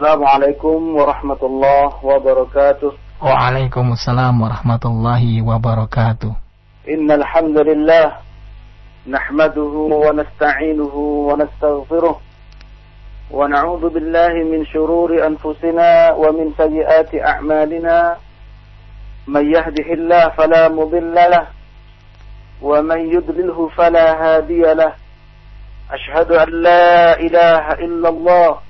السلام عليكم ورحمة الله وبركاته. وعليكم السلام ورحمة الله وبركاته. إن الحمد لله نحمده ونستعينه ونستغفره ونعوذ بالله من شرور أنفسنا ومن سيئات أعمالنا. من يهده الله فلا مضل له ومن يضلله فلا هادي له. أشهد أن لا إله إلا الله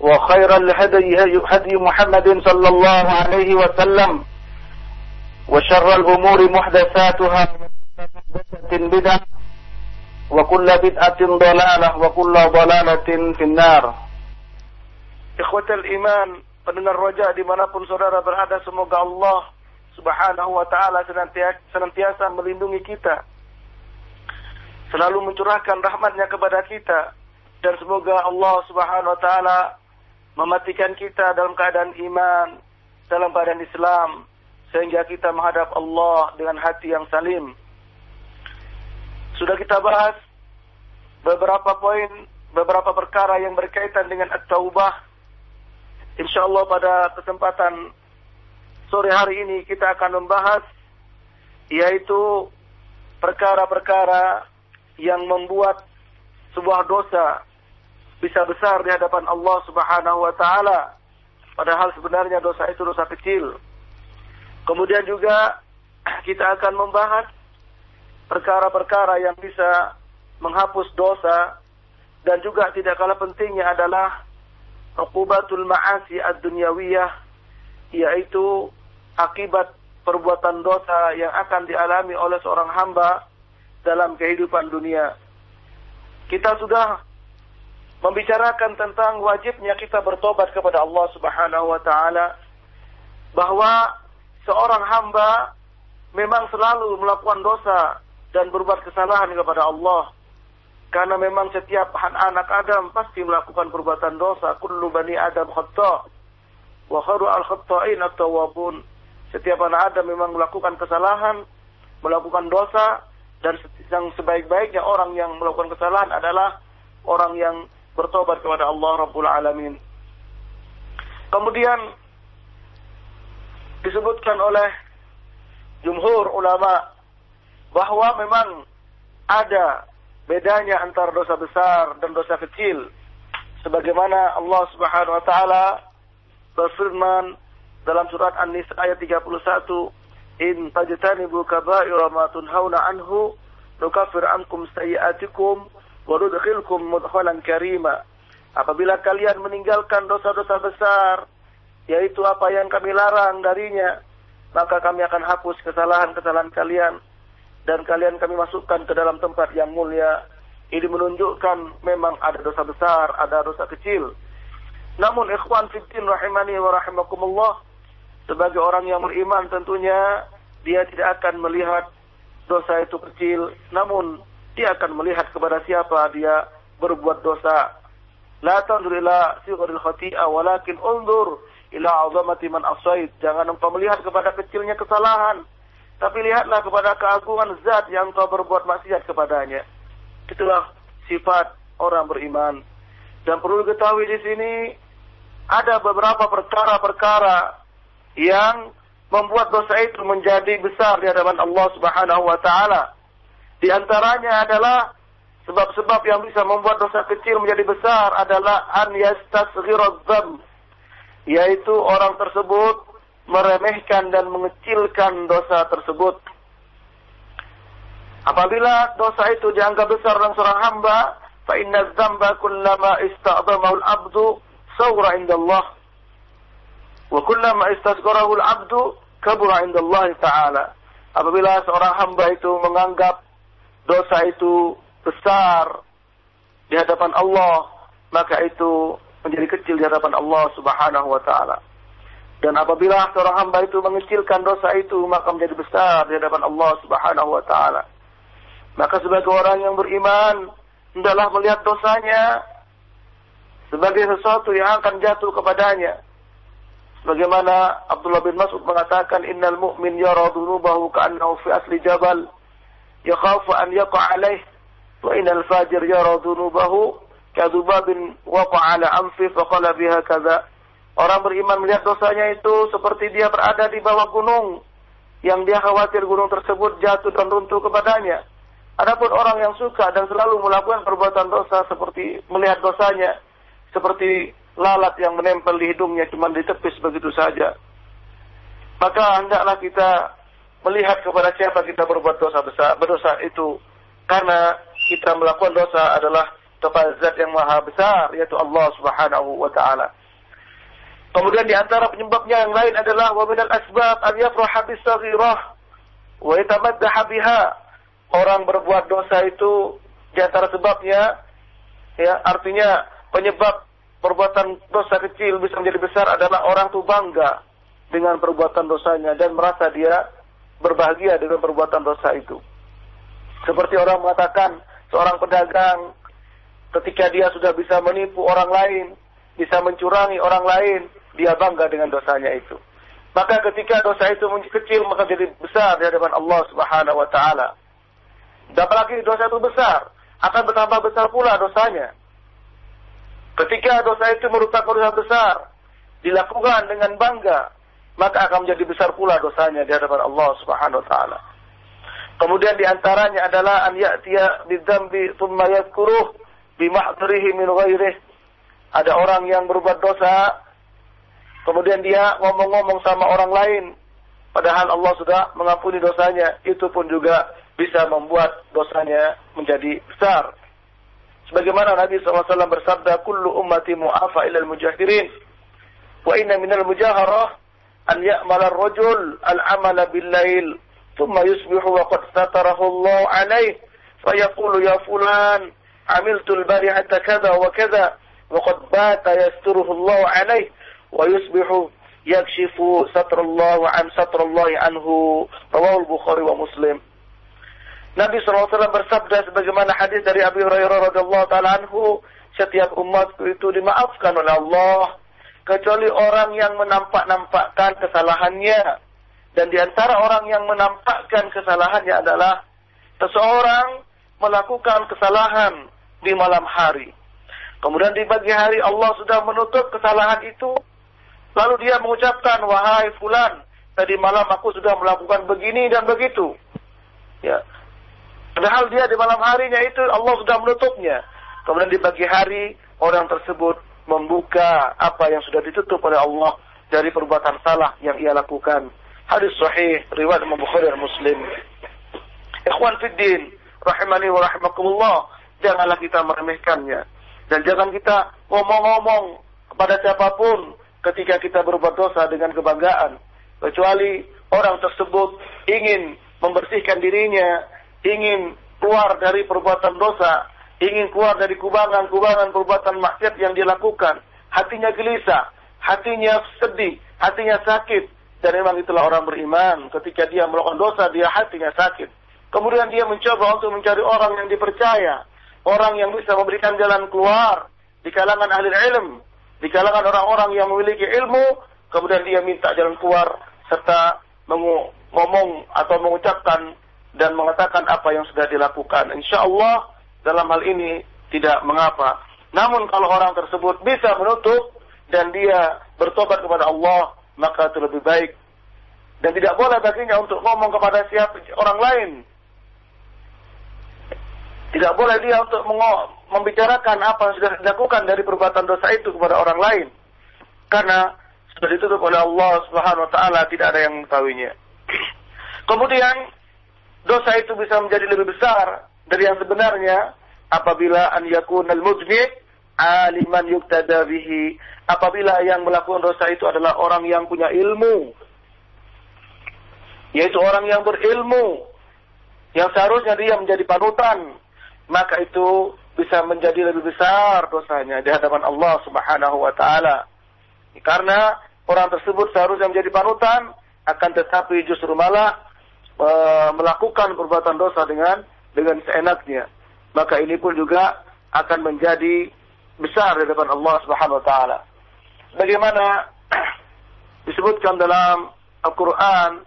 وخير الهدي هدي محمد صلى الله عليه وسلم وشر الأمور محدثاتها بدعة وكل بدعة ضلالة وكل ضلالة في النار إخوة الإيمان pendengar roja dimanapun saudara berada semoga Allah subhanahu wa ta'ala senantiasa melindungi kita selalu mencurahkan rahmatnya kepada kita dan semoga Allah subhanahu wa ta'ala mematikan kita dalam keadaan iman dalam keadaan Islam sehingga kita menghadap Allah dengan hati yang salim. Sudah kita bahas beberapa poin beberapa perkara yang berkaitan dengan at-taubah. Insya Allah pada kesempatan sore hari ini kita akan membahas yaitu perkara-perkara yang membuat sebuah dosa bisa besar di hadapan Allah Subhanahu wa taala padahal sebenarnya dosa itu dosa kecil. Kemudian juga kita akan membahas perkara-perkara yang bisa menghapus dosa dan juga tidak kalah pentingnya adalah uqubatul ma'asi ad-dunyawiyah yaitu akibat perbuatan dosa yang akan dialami oleh seorang hamba dalam kehidupan dunia. Kita sudah membicarakan tentang wajibnya kita bertobat kepada Allah Subhanahu wa taala bahwa seorang hamba memang selalu melakukan dosa dan berbuat kesalahan kepada Allah karena memang setiap anak Adam pasti melakukan perbuatan dosa. Kullu bani Adam khata. Wa khairu al-khata'in at-tawwabun. Setiap anak Adam memang melakukan kesalahan, melakukan dosa dan yang sebaik-baiknya orang yang melakukan kesalahan adalah orang yang bertobat kepada Allah Rabbul Alamin. Kemudian disebutkan oleh jumhur ulama bahwa memang ada bedanya antara dosa besar dan dosa kecil. Sebagaimana Allah Subhanahu wa taala berfirman dalam surat An-Nisa ayat 31, "In tajtanibu kaba'ira ma tunhauna anhu, nukaffir ankum sayi'atikum nudkhilkum mudkhalan karima." Apabila kalian meninggalkan dosa-dosa besar, yaitu apa yang kami larang darinya, maka kami akan hapus kesalahan-kesalahan kalian dan kalian kami masukkan ke dalam tempat yang mulia. Ini menunjukkan memang ada dosa besar, ada dosa kecil. Namun ikhwan fiddin rahimani wa rahimakumullah, sebagai orang yang beriman tentunya dia tidak akan melihat dosa itu kecil, namun dia akan melihat kepada siapa dia berbuat dosa. La tandur ila sigharil khati'a walakin undur ila azamati man asait. Jangan engkau melihat kepada kecilnya kesalahan, tapi lihatlah kepada keagungan zat yang kau berbuat maksiat kepadanya. Itulah sifat orang beriman. Dan perlu diketahui di sini ada beberapa perkara-perkara yang membuat dosa itu menjadi besar di hadapan Allah Subhanahu wa taala. Di antaranya adalah sebab-sebab yang bisa membuat dosa kecil menjadi besar adalah an yastasghiradzam yaitu orang tersebut meremehkan dan mengecilkan dosa tersebut. Apabila dosa itu dianggap besar dalam seorang hamba, fa inna dzamba kullama ista'damahu al-'abdu sawra 'inda Allah. Wa kullama istasgharahu al-'abdu kabura 'inda Allah Ta'ala. Apabila seorang hamba itu menganggap dosa itu besar di hadapan Allah, maka itu menjadi kecil di hadapan Allah Subhanahu wa taala. Dan apabila seorang hamba itu mengecilkan dosa itu, maka menjadi besar di hadapan Allah Subhanahu wa taala. Maka sebagai orang yang beriman, hendaklah melihat dosanya sebagai sesuatu yang akan jatuh kepadanya. Sebagaimana Abdullah bin Mas'ud mengatakan, "Innal mu'min yara dhunubahu ka'annahu fi asli jabal, yakhafu an yaqa' alaih." Wa innal fajir yara dhunubahu kadubabin waqa'a ala anfi faqala biha kadza. Orang beriman melihat dosanya itu seperti dia berada di bawah gunung yang dia khawatir gunung tersebut jatuh dan runtuh kepadanya. Adapun orang yang suka dan selalu melakukan perbuatan dosa seperti melihat dosanya seperti lalat yang menempel di hidungnya cuma ditepis begitu saja. Maka hendaklah kita melihat kepada siapa kita berbuat dosa besar, berdosa itu karena kita melakukan dosa adalah kepada zat yang maha besar yaitu Allah Subhanahu wa taala. Kemudian di antara penyebabnya yang lain adalah wa minal asbab an yafraha bis saghirah wa yatamaddaha biha. Orang berbuat dosa itu di antara sebabnya ya artinya penyebab perbuatan dosa kecil bisa menjadi besar adalah orang itu bangga dengan perbuatan dosanya dan merasa dia berbahagia dengan perbuatan dosa itu. Seperti orang mengatakan seorang pedagang ketika dia sudah bisa menipu orang lain, bisa mencurangi orang lain, dia bangga dengan dosanya itu. Maka ketika dosa itu kecil maka jadi besar di hadapan Allah Subhanahu wa taala. Dan apalagi dosa itu besar, akan bertambah besar pula dosanya. Ketika dosa itu merupakan dosa besar, dilakukan dengan bangga, maka akan menjadi besar pula dosanya di hadapan Allah Subhanahu wa taala. Kemudian di antaranya adalah an ya'tiya bidzambi thumma yadhkuruh bimahdrihi min ghairih. Ada orang yang berbuat dosa, kemudian dia ngomong-ngomong sama orang lain, padahal Allah sudah mengampuni dosanya, itu pun juga bisa membuat dosanya menjadi besar. Sebagaimana Nabi SAW bersabda, Kullu ummati mu'afa ilal mujahirin. Wa inna minal mujaharah أن يأمل الرجل العمل بالليل ثم يصبح وقد ستره الله عليه فيقول يا فلان عملت البارعة كذا وكذا وقد بات يستره الله عليه ويصبح يكشف ستر الله عن ستر الله عنه رواه البخاري ومسلم. Nabi SAW bersabda sebagaimana hadis dari Abi Hurairah radhiyallahu taala anhu, setiap umatku itu dimaafkan oleh Allah. Kecuali orang yang menampak-nampakkan kesalahannya. Dan di antara orang yang menampakkan kesalahannya adalah seseorang melakukan kesalahan di malam hari. Kemudian di pagi hari Allah sudah menutup kesalahan itu. Lalu dia mengucapkan, wahai fulan, tadi malam aku sudah melakukan begini dan begitu. Ya. Padahal dia di malam harinya itu Allah sudah menutupnya. Kemudian di pagi hari orang tersebut membuka apa yang sudah ditutup oleh Allah dari perbuatan salah yang ia lakukan. Hadis sahih riwayat Imam Bukhari Muslim. Ikhwan fiddin, rahimani wa rahimakumullah janganlah kita meremehkannya. Dan jangan kita ngomong-ngomong kepada siapa pun ketika kita berbuat dosa dengan kebanggaan. Kecuali orang tersebut ingin membersihkan dirinya, ingin keluar dari perbuatan dosa, ingin keluar dari kubangan-kubangan perbuatan maksiat yang dilakukan. Hatinya gelisah, hatinya sedih, hatinya sakit. Dan memang itulah orang beriman. Ketika dia melakukan dosa, dia hatinya sakit. Kemudian dia mencoba untuk mencari orang yang dipercaya orang yang bisa memberikan jalan keluar di kalangan ahli ilm, di kalangan orang-orang yang memiliki ilmu, kemudian dia minta jalan keluar serta ngomong atau mengucapkan dan mengatakan apa yang sudah dilakukan. Insya Allah dalam hal ini tidak mengapa. Namun kalau orang tersebut bisa menutup dan dia bertobat kepada Allah, maka itu lebih baik. Dan tidak boleh baginya untuk ngomong kepada siapa orang lain Tidak boleh dia untuk membicarakan apa yang sudah dilakukan dari perbuatan dosa itu kepada orang lain. Karena sudah ditutup oleh Allah Subhanahu wa taala, tidak ada yang mengetahuinya. Kemudian dosa itu bisa menjadi lebih besar dari yang sebenarnya apabila an yakunal mudnib aliman yuktada bihi. Apabila yang melakukan dosa itu adalah orang yang punya ilmu. Yaitu orang yang berilmu. Yang seharusnya dia menjadi panutan. Maka itu bisa menjadi lebih besar dosanya di hadapan Allah Subhanahu wa taala. Karena orang tersebut seharusnya menjadi panutan akan tetapi justru malah e, melakukan perbuatan dosa dengan dengan seenaknya. Maka ini pun juga akan menjadi besar di hadapan Allah Subhanahu wa taala. Bagaimana disebutkan dalam Al-Qur'an,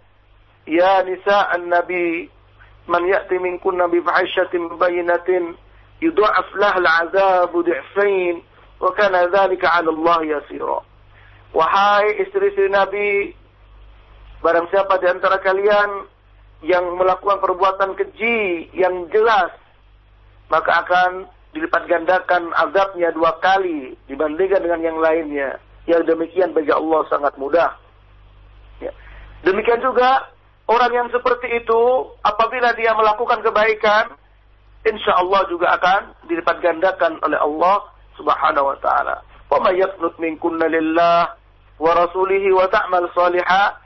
"Ya nisa an-nabi man ya'ti minkunna bi fahishatin mubayyinatin yudha'af lahu al'adzabu di'fain wa kana dzalika 'ala Allah yasira. Wahai istri-istri Nabi, barang siapa di antara kalian yang melakukan perbuatan keji yang jelas, maka akan dilipat gandakan azabnya dua kali dibandingkan dengan yang lainnya. Yang demikian bagi Allah sangat mudah. Ya. Demikian juga Orang yang seperti itu, apabila dia melakukan kebaikan, insya Allah juga akan dilipat gandakan oleh Allah Subhanahu wa taala. Minkunna lillah wa rasulihi wa ta'mal salihah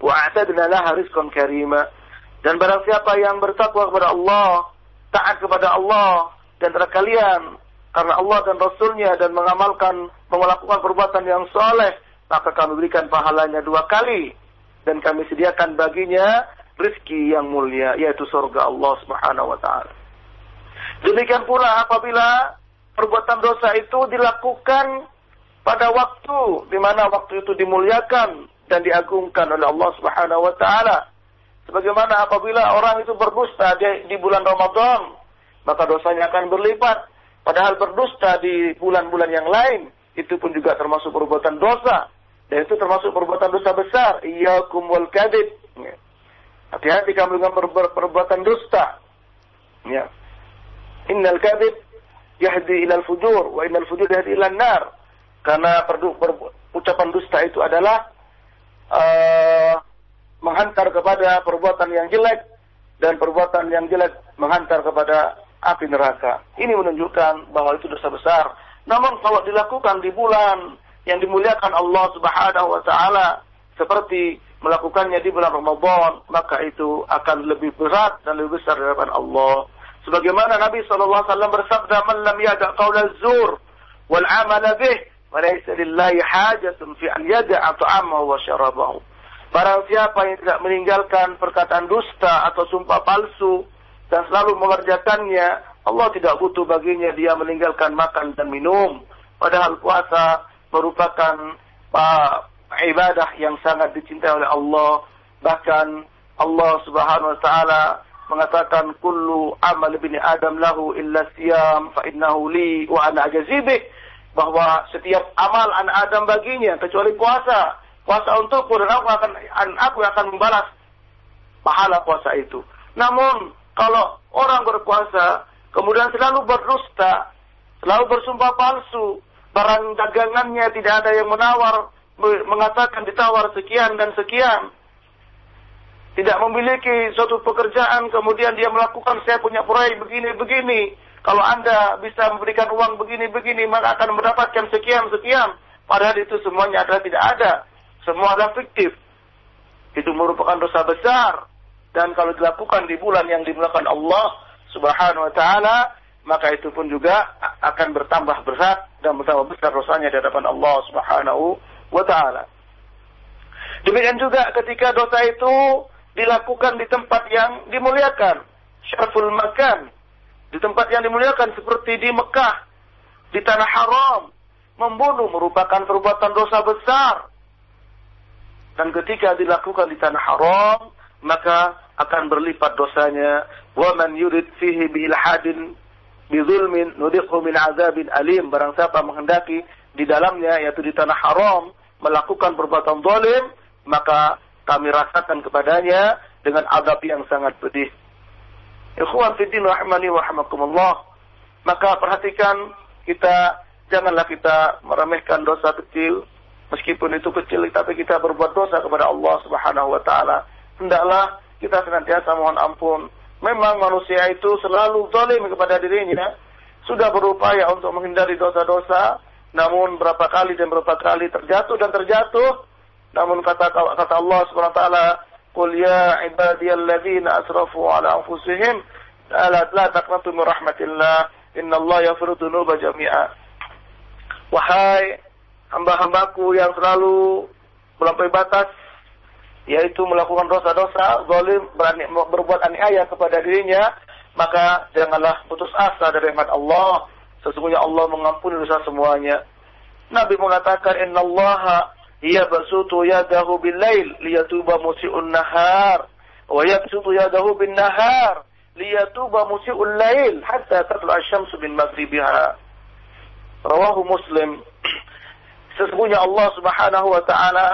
nu'tiha ajraha marratain wa a'tadna laha rizqan karima. Dan barang siapa yang bertakwa kepada Allah, taat kepada Allah dan kalian karena Allah dan Rasulnya dan mengamalkan melakukan perbuatan yang soleh maka kami berikan pahalanya dua kali dan kami sediakan baginya rizki yang mulia yaitu surga Allah Subhanahu wa taala. Demikian pula apabila perbuatan dosa itu dilakukan pada waktu di mana waktu itu dimuliakan dan diagungkan oleh Allah Subhanahu wa taala. Sebagaimana apabila orang itu berdusta di, di bulan Ramadan, maka dosanya akan berlipat. Padahal berdusta di bulan-bulan yang lain, itu pun juga termasuk perbuatan dosa. Dan itu termasuk perbuatan dosa besar. Iyakum wal kadib. Ya. Hati-hati kamu dengan perbuatan dusta. Ya. Innal kadib yahdi ilal fujur. Wa innal fujur yahdi ilal nar. Karena ucapan dusta itu adalah uh, menghantar kepada perbuatan yang jelek. Dan perbuatan yang jelek menghantar kepada api neraka. Ini menunjukkan bahwa itu dosa besar. Namun kalau dilakukan di bulan yang dimuliakan Allah Subhanahu wa taala seperti melakukannya di bulan Ramadan, maka itu akan lebih berat dan lebih besar hadapan Allah. Sebagaimana Nabi wasallam bersabda, "Man lam yada' qaula zur wal 'amala bih, wa laysa lillahi hajatun fi an yada'a ta'amahu wa syarabahu." Barang siapa yang tidak meninggalkan perkataan dusta atau sumpah palsu dan selalu mengerjakannya, Allah tidak butuh baginya dia meninggalkan makan dan minum. Padahal puasa merupakan uh, ibadah yang sangat dicintai oleh Allah. Bahkan Allah Subhanahu wa taala mengatakan kullu amal bini Adam lahu illa siyam fa innahu li wa ana ajazibih bahwa setiap amal anak Adam baginya kecuali puasa. Puasa untukku dan aku akan aku akan membalas pahala puasa itu. Namun kalau orang berpuasa kemudian selalu berdusta, selalu bersumpah palsu, barang dagangannya tidak ada yang menawar, mengatakan ditawar sekian dan sekian. Tidak memiliki suatu pekerjaan, kemudian dia melakukan saya punya proyek begini-begini. Kalau Anda bisa memberikan uang begini-begini, maka akan mendapatkan sekian-sekian. Padahal itu semuanya adalah tidak ada. Semua adalah fiktif. Itu merupakan dosa besar. Dan kalau dilakukan di bulan yang dimulakan Allah subhanahu wa ta'ala, maka itu pun juga akan bertambah berat dan bertambah besar dosanya di hadapan Allah Subhanahu wa taala. Demikian juga ketika dosa itu dilakukan di tempat yang dimuliakan, syarful makan, di tempat yang dimuliakan seperti di Mekah, di tanah haram, membunuh merupakan perbuatan dosa besar. Dan ketika dilakukan di tanah haram, maka akan berlipat dosanya. Man yurid fihi bil hadin bizulmin nudikhu min azabin alim barang siapa menghendaki di dalamnya yaitu di tanah haram melakukan perbuatan zalim maka kami rasakan kepadanya dengan azab yang sangat pedih Ikhwan fiddin rahimani wa rahmakumullah. Maka perhatikan kita janganlah kita meremehkan dosa kecil meskipun itu kecil tapi kita berbuat dosa kepada Allah Subhanahu wa taala. Hendaklah kita senantiasa mohon ampun. Memang manusia itu selalu zalim kepada dirinya. Sudah berupaya untuk menghindari dosa-dosa, namun berapa kali dan berapa kali terjatuh dan terjatuh. Namun kata kata Allah Subhanahu wa taala, Qul ya ibadiyalladzina asrafu ala anfusihim la la taqnatu min rahmatillah innallaha yaghfiru dzunuba jami'a. Wahai hamba-hambaku yang selalu melampaui batas yaitu melakukan dosa-dosa, zalim, berani berbuat aniaya kepada dirinya, maka janganlah putus asa dari rahmat Allah. Sesungguhnya Allah mengampuni dosa semuanya. Nabi mengatakan innallaha yabsutu yadahu bil lail liyatuba musii'un nahar wa yabsutu yadahu bin nahar liyatuba musii'ul lail hatta tatlu'a asy-syamsu min maghribiha. Rawahu muslim. Sesungguhnya Allah Subhanahu wa taala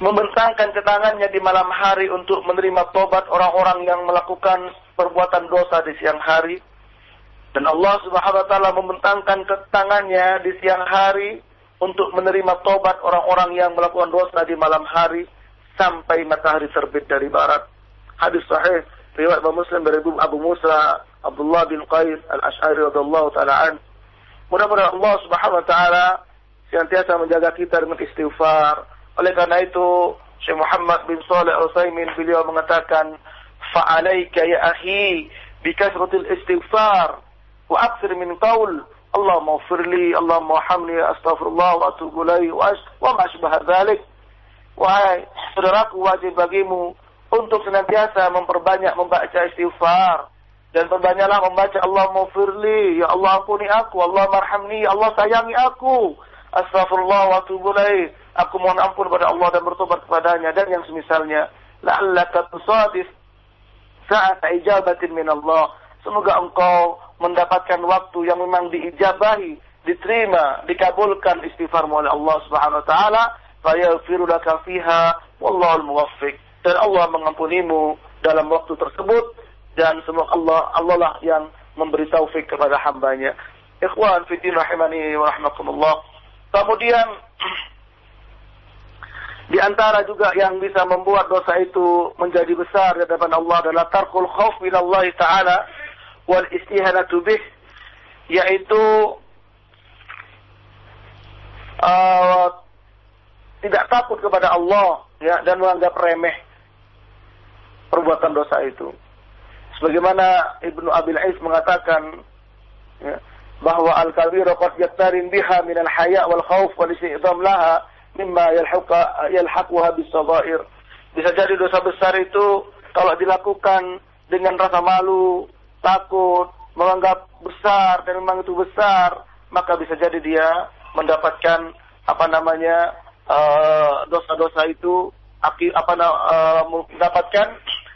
membentangkan tangannya di malam hari untuk menerima tobat orang-orang yang melakukan perbuatan dosa di siang hari. Dan Allah Subhanahu wa taala membentangkan tangannya di siang hari untuk menerima tobat orang-orang yang melakukan dosa di malam hari sampai matahari terbit dari barat. Hadis sahih riwayat Muslim dari Abu Musa Abdullah bin Qais Al-Ash'ari radhiyallahu taala an. Mudah-mudahan Allah Subhanahu wa taala senantiasa menjaga kita dengan istighfar. Oleh karena itu, Syekh Muhammad bin Shalih Al-Utsaimin beliau mengatakan, "Fa'alaika ya akhi bikasratil istighfar wa aktsir min qaul Allahumma firli, Allahumma hamli, astaghfirullah wa atubu ilaih wa ma sybaha dzalik. Wahai saudaraku wajib bagimu untuk senantiasa memperbanyak membaca istighfar dan perbanyaklah membaca Allahumma firli, ya Allah ampuni aku, Allah marhamni, Allah sayangi aku. Astaghfirullah wa atubu ilaih. Aku mohon ampun kepada Allah dan bertobat kepadanya dan yang semisalnya. La'allaka tusadif saat ijabatin min Allah. Semoga engkau mendapatkan waktu yang memang diijabahi, diterima, dikabulkan istighfar oleh Allah Subhanahu wa taala, fayaghfiru laka fiha wallahu muwaffiq. Dan Allah mengampunimu dalam waktu tersebut dan semoga Allah Allah lah yang memberi taufik kepada hambanya. Ikhwan fiddin rahimani wa rahmatullah. Kemudian di antara juga yang bisa membuat dosa itu menjadi besar di hadapan Allah adalah tarkul khauf ila Allah taala wal istihanatu bih yaitu uh, tidak takut kepada Allah ya dan menganggap remeh perbuatan dosa itu. Sebagaimana Ibnu Abil Ais mengatakan ya, bahwa al-kabir qad yaktarin biha min al-haya wal khauf wal isti'dam laha mimma yalhaqa yalhaquha bis Bisa jadi dosa besar itu kalau dilakukan dengan rasa malu, takut, menganggap besar dan memang itu besar, maka bisa jadi dia mendapatkan apa namanya eh, dosa-dosa uh, itu aki, apa uh, mendapatkan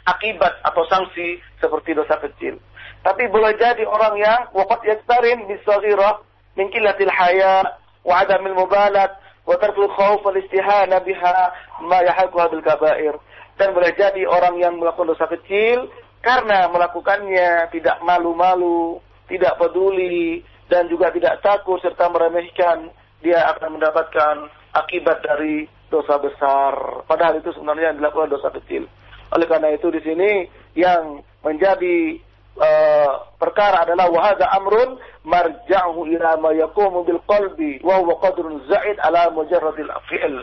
akibat atau sanksi seperti dosa kecil. Tapi boleh jadi orang yang waqad yaktarin bisaghirah min qillatil haya wa adamil mubalat wa tarkul khauf wal istihana biha ma yahaquha bil kabair. Dan boleh jadi orang yang melakukan dosa kecil karena melakukannya tidak malu-malu, tidak peduli, dan juga tidak takut serta meremehkan, dia akan mendapatkan akibat dari dosa besar. Padahal itu sebenarnya dilakukan dosa kecil. Oleh karena itu di sini yang menjadi uh, perkara adalah wahada amrun marja'uhu ila ma yaqumu bil qalbi wa huwa qadrun za'id ala mujarradil fi'l.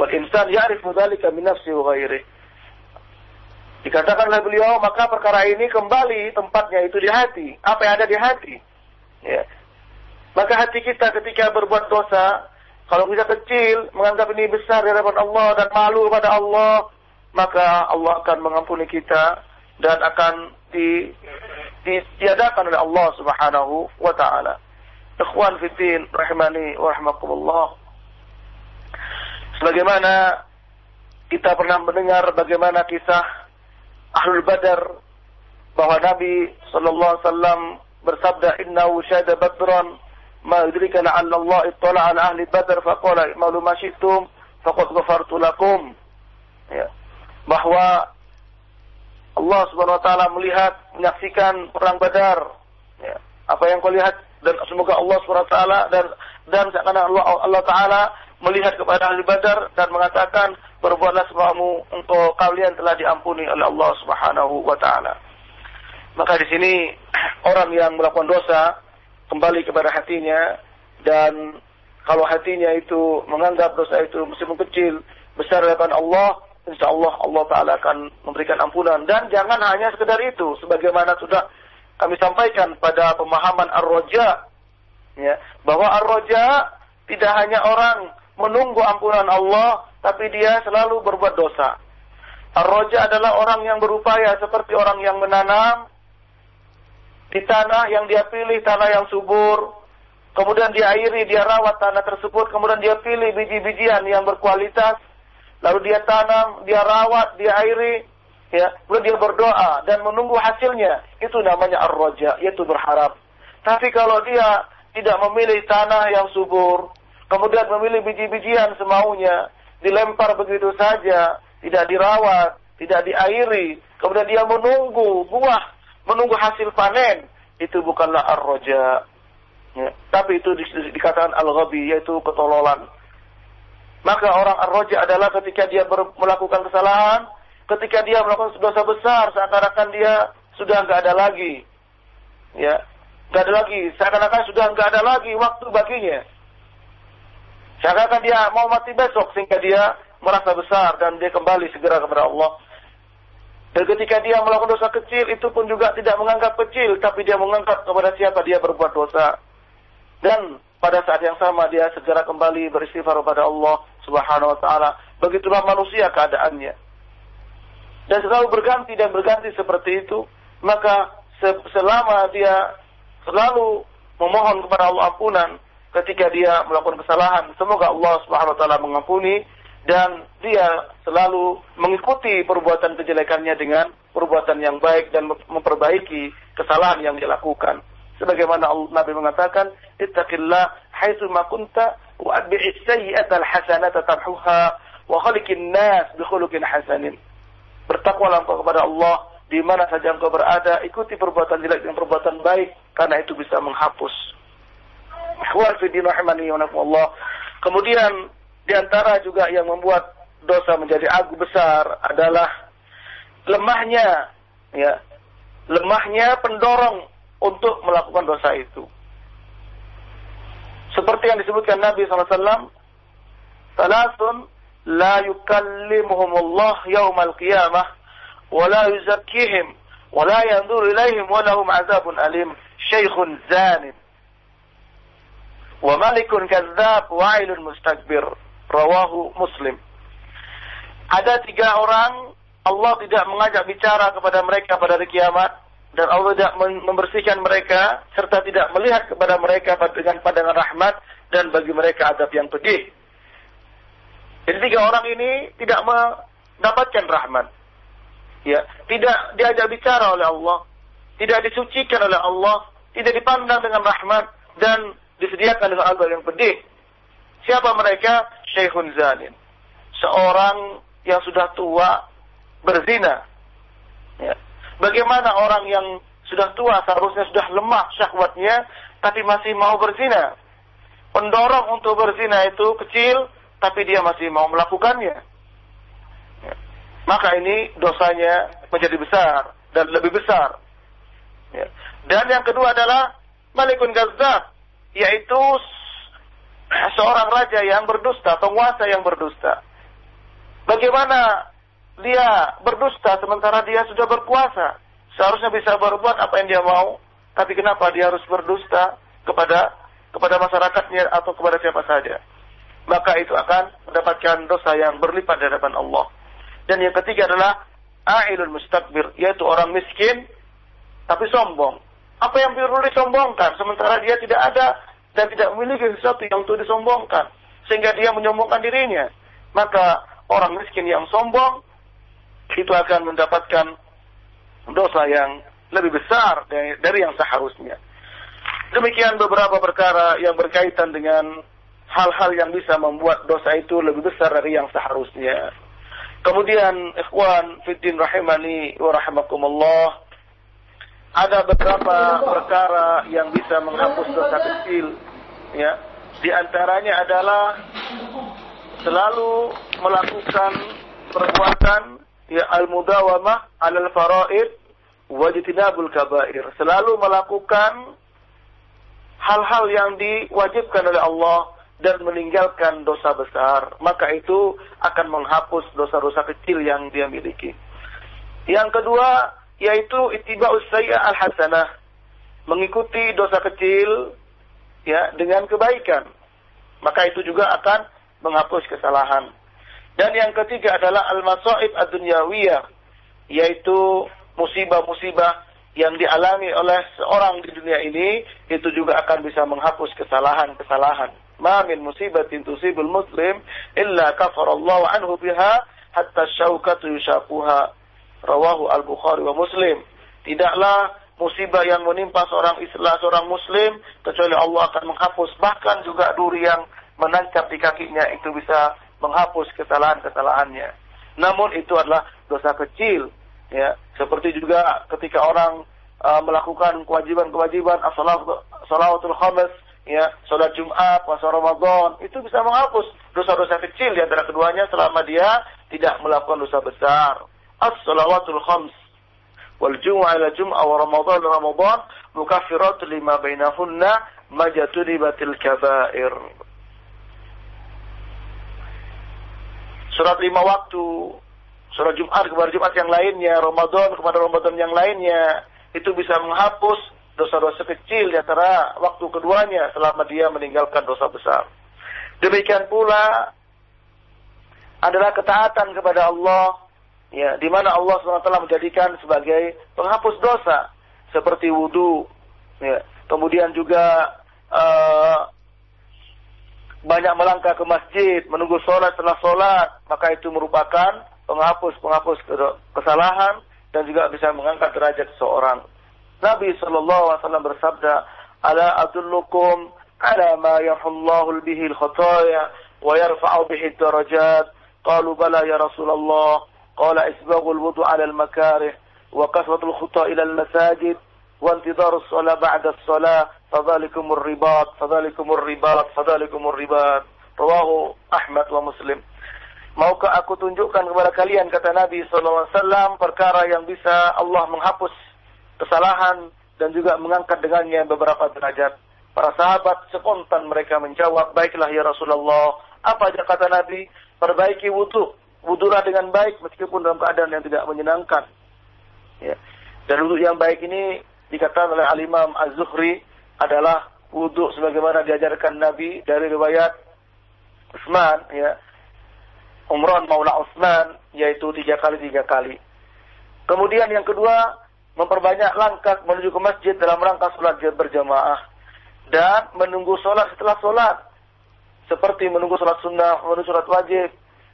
Wal insan ya'rifu dhalika min nafsihi wa ghairihi. Dikatakan oleh beliau, maka perkara ini kembali tempatnya itu di hati. Apa yang ada di hati. Ya. Maka hati kita ketika berbuat dosa, kalau kita kecil, menganggap ini besar di hadapan Allah dan malu pada Allah, maka Allah akan mengampuni kita dan akan di, ditiadakan oleh Allah Subhanahu wa taala. Ikhwan fitin rahimani wa rahmakumullah. Sebagaimana kita pernah mendengar bagaimana kisah Ahlul Badar bahwa Nabi sallallahu alaihi wasallam bersabda innahu syahada badran ma yudrika la'alla Allah ittala ala ahli badar faqala malu ma syi'tum faqad ghafartu lakum ya bahwa Allah Subhanahu wa taala melihat menyaksikan perang Badar. Ya. Apa yang kau lihat dan semoga Allah Subhanahu wa taala dan dan seakan Allah Allah taala melihat kepada ahli Badar dan mengatakan berbuatlah semuamu untuk kalian telah diampuni oleh Allah Subhanahu wa taala. Maka di sini orang yang melakukan dosa kembali kepada hatinya dan kalau hatinya itu menganggap dosa itu meskipun kecil besar hadapan Allah, insya Allah Allah Taala akan memberikan ampunan dan jangan hanya sekedar itu, sebagaimana sudah kami sampaikan pada pemahaman ar-roja, ya, bahwa ar-roja tidak hanya orang menunggu ampunan Allah, tapi dia selalu berbuat dosa. Ar-roja adalah orang yang berupaya seperti orang yang menanam di tanah yang dia pilih, tanah yang subur, kemudian dia airi, dia rawat tanah tersebut, kemudian dia pilih biji-bijian yang berkualitas, lalu dia tanam, dia rawat, dia airi, ya, kemudian dia berdoa dan menunggu hasilnya. Itu namanya ar-raja, yaitu berharap. Tapi kalau dia tidak memilih tanah yang subur, kemudian memilih biji-bijian semaunya, dilempar begitu saja, tidak dirawat, tidak diairi, kemudian dia menunggu buah, menunggu hasil panen, itu bukanlah ar-raja. Ya. Tapi itu di, di, dikatakan al-ghabi yaitu ketololan. Maka orang ar-raja adalah ketika dia ber, melakukan kesalahan, ketika dia melakukan dosa besar, seakan-akan dia sudah nggak ada lagi. Ya, nggak ada lagi. Seakan-akan sudah nggak ada lagi waktu baginya. Seakan-akan dia mau mati besok sehingga dia merasa besar dan dia kembali segera kepada Allah. Dan ketika dia melakukan dosa kecil itu pun juga tidak menganggap kecil, tapi dia menganggap kepada siapa dia berbuat dosa. Dan pada saat yang sama dia segera kembali beristighfar kepada Allah Subhanahu wa taala. Begitulah manusia keadaannya. Dan selalu berganti dan berganti seperti itu, maka selama dia selalu memohon kepada Allah ampunan ketika dia melakukan kesalahan, semoga Allah Subhanahu wa taala mengampuni dan dia selalu mengikuti perbuatan kejelekannya dengan perbuatan yang baik dan memperbaiki kesalahan yang dia lakukan. Sebagaimana Nabi mengatakan ittaqillah haitsu ma kunta wa atbi'is sayyi'ata al-hasanata wa khaliqin nas bi khuluqin hasanin. Bertakwalah engkau kepada Allah di mana saja engkau berada ikuti perbuatan jelek dengan perbuatan baik karena itu bisa menghapus Ikhwan fi din rahimani Allah kemudian di antara juga yang membuat dosa menjadi agu besar adalah lemahnya ya lemahnya pendorong untuk melakukan dosa itu. Seperti yang disebutkan Nabi SAW, Salasun la yukallimuhumullah yawmal qiyamah, wa la yuzakkihim, wa la yanzur ilaihim, wa lahum azabun alim, syaikhun zanin. Wa malikun kazzab, wa'ilun mustakbir. Rawahu Muslim. Ada tiga orang Allah tidak mengajak bicara kepada mereka pada hari kiamat dan Allah tidak membersihkan mereka serta tidak melihat kepada mereka dengan pandangan rahmat dan bagi mereka adab yang pedih. Jadi tiga orang ini tidak mendapatkan rahmat. Ya, tidak diajak bicara oleh Allah, tidak disucikan oleh Allah, tidak dipandang dengan rahmat dan disediakan dengan adab yang pedih. Siapa mereka? Syekhun Zanin. Seorang yang sudah tua berzina. Ya Bagaimana orang yang sudah tua seharusnya sudah lemah syahwatnya tapi masih mau berzina. Pendorong untuk berzina itu kecil tapi dia masih mau melakukannya. Ya. Maka ini dosanya menjadi besar dan lebih besar. Ya. Dan yang kedua adalah Malikun Gazzab yaitu seorang raja yang berdusta, penguasa yang berdusta. Bagaimana dia berdusta sementara dia sudah berkuasa. Seharusnya bisa berbuat apa yang dia mau, tapi kenapa dia harus berdusta kepada kepada masyarakatnya atau kepada siapa saja? Maka itu akan mendapatkan dosa yang berlipat di hadapan Allah. Dan yang ketiga adalah a'ilul mustakbir, yaitu orang miskin tapi sombong. Apa yang perlu disombongkan sementara dia tidak ada dan tidak memiliki sesuatu yang untuk disombongkan sehingga dia menyombongkan dirinya. Maka orang miskin yang sombong itu akan mendapatkan dosa yang lebih besar dari, dari yang seharusnya. Demikian beberapa perkara yang berkaitan dengan hal-hal yang bisa membuat dosa itu lebih besar dari yang seharusnya. Kemudian ikhwan fiddin rahimani wa rahimakumullah ada beberapa perkara yang bisa menghapus dosa kecil ya. Di antaranya adalah selalu melakukan perbuatan ya al-mudawamah alal faraid wajtinabul kabair. Selalu melakukan hal-hal yang diwajibkan oleh Allah dan meninggalkan dosa besar, maka itu akan menghapus dosa-dosa kecil yang dia miliki. Yang kedua, yaitu ittiba'us sayyi'ah al-hasanah, mengikuti dosa kecil ya dengan kebaikan. Maka itu juga akan menghapus kesalahan. Dan yang ketiga adalah al-masaib ad-dunyawiyah, yaitu musibah-musibah yang dialami oleh seorang di dunia ini itu juga akan bisa menghapus kesalahan-kesalahan ma min musibatin tusibul muslim illa kafarallahu anhu biha hatta syaukatu yushaquha rawahu al-bukhari wa muslim. Tidaklah musibah yang menimpa seorang Islam seorang muslim kecuali Allah akan menghapus. Bahkan juga duri yang menancap di kakinya itu bisa menghapus kesalahan-kesalahannya. Namun itu adalah dosa kecil ya. Seperti juga ketika orang uh, melakukan kewajiban-kewajiban as-salawatul khamis ya sholat Jumat, puasa Ramadan itu bisa menghapus dosa-dosa kecil di antara keduanya selama dia tidak melakukan dosa besar. As-salawatul khams wal jum'ah ila jum'ah wa Ramadan Ramadan mukaffirat lima bainahunna majatunibatil kabair. Surat lima waktu, surat Jumat kepada Jumat yang lainnya, Ramadan kepada Ramadan yang lainnya, itu bisa menghapus dosa-dosa kecil di antara waktu keduanya selama dia meninggalkan dosa besar. Demikian pula adalah ketaatan kepada Allah ya di mana Allah SWT menjadikan sebagai penghapus dosa seperti wudhu ya kemudian juga uh, banyak melangkah ke masjid menunggu sholat setelah sholat maka itu merupakan penghapus penghapus kesalahan dan juga bisa mengangkat derajat seseorang Nabi sallallahu alaihi wasallam bersabda, "Ala adullukum ala ma yahullahu bihi al-khataya wa yarfa'u bihi darajat?" Qalu bala ya Rasulullah. Ala al-makarih wa kasratu al-khuta ila al-masajid wa intidaru as-salah ba'da as-salah fadhalikum ar-ribat fadhalikum ar-ribat fadhalikum ar-ribat. Rawahu Ahmad wa Muslim. Maukah aku tunjukkan kepada kalian kata Nabi wasallam perkara yang bisa Allah menghapus kesalahan dan juga mengangkat dengannya beberapa derajat. Para sahabat spontan mereka menjawab, baiklah ya Rasulullah. Apa aja kata Nabi? Perbaiki wudhu. Wudhulah dengan baik meskipun dalam keadaan yang tidak menyenangkan. Ya. Dan wudhu yang baik ini dikatakan oleh Al-Imam Az-Zuhri adalah wudhu sebagaimana diajarkan Nabi dari riwayat Utsman ya. Umran Maula Utsman yaitu tiga kali tiga kali. Kemudian yang kedua memperbanyak langkah menuju ke masjid dalam rangka sholat berjamaah dan menunggu sholat setelah sholat seperti menunggu sholat sunnah, menunggu sholat wajib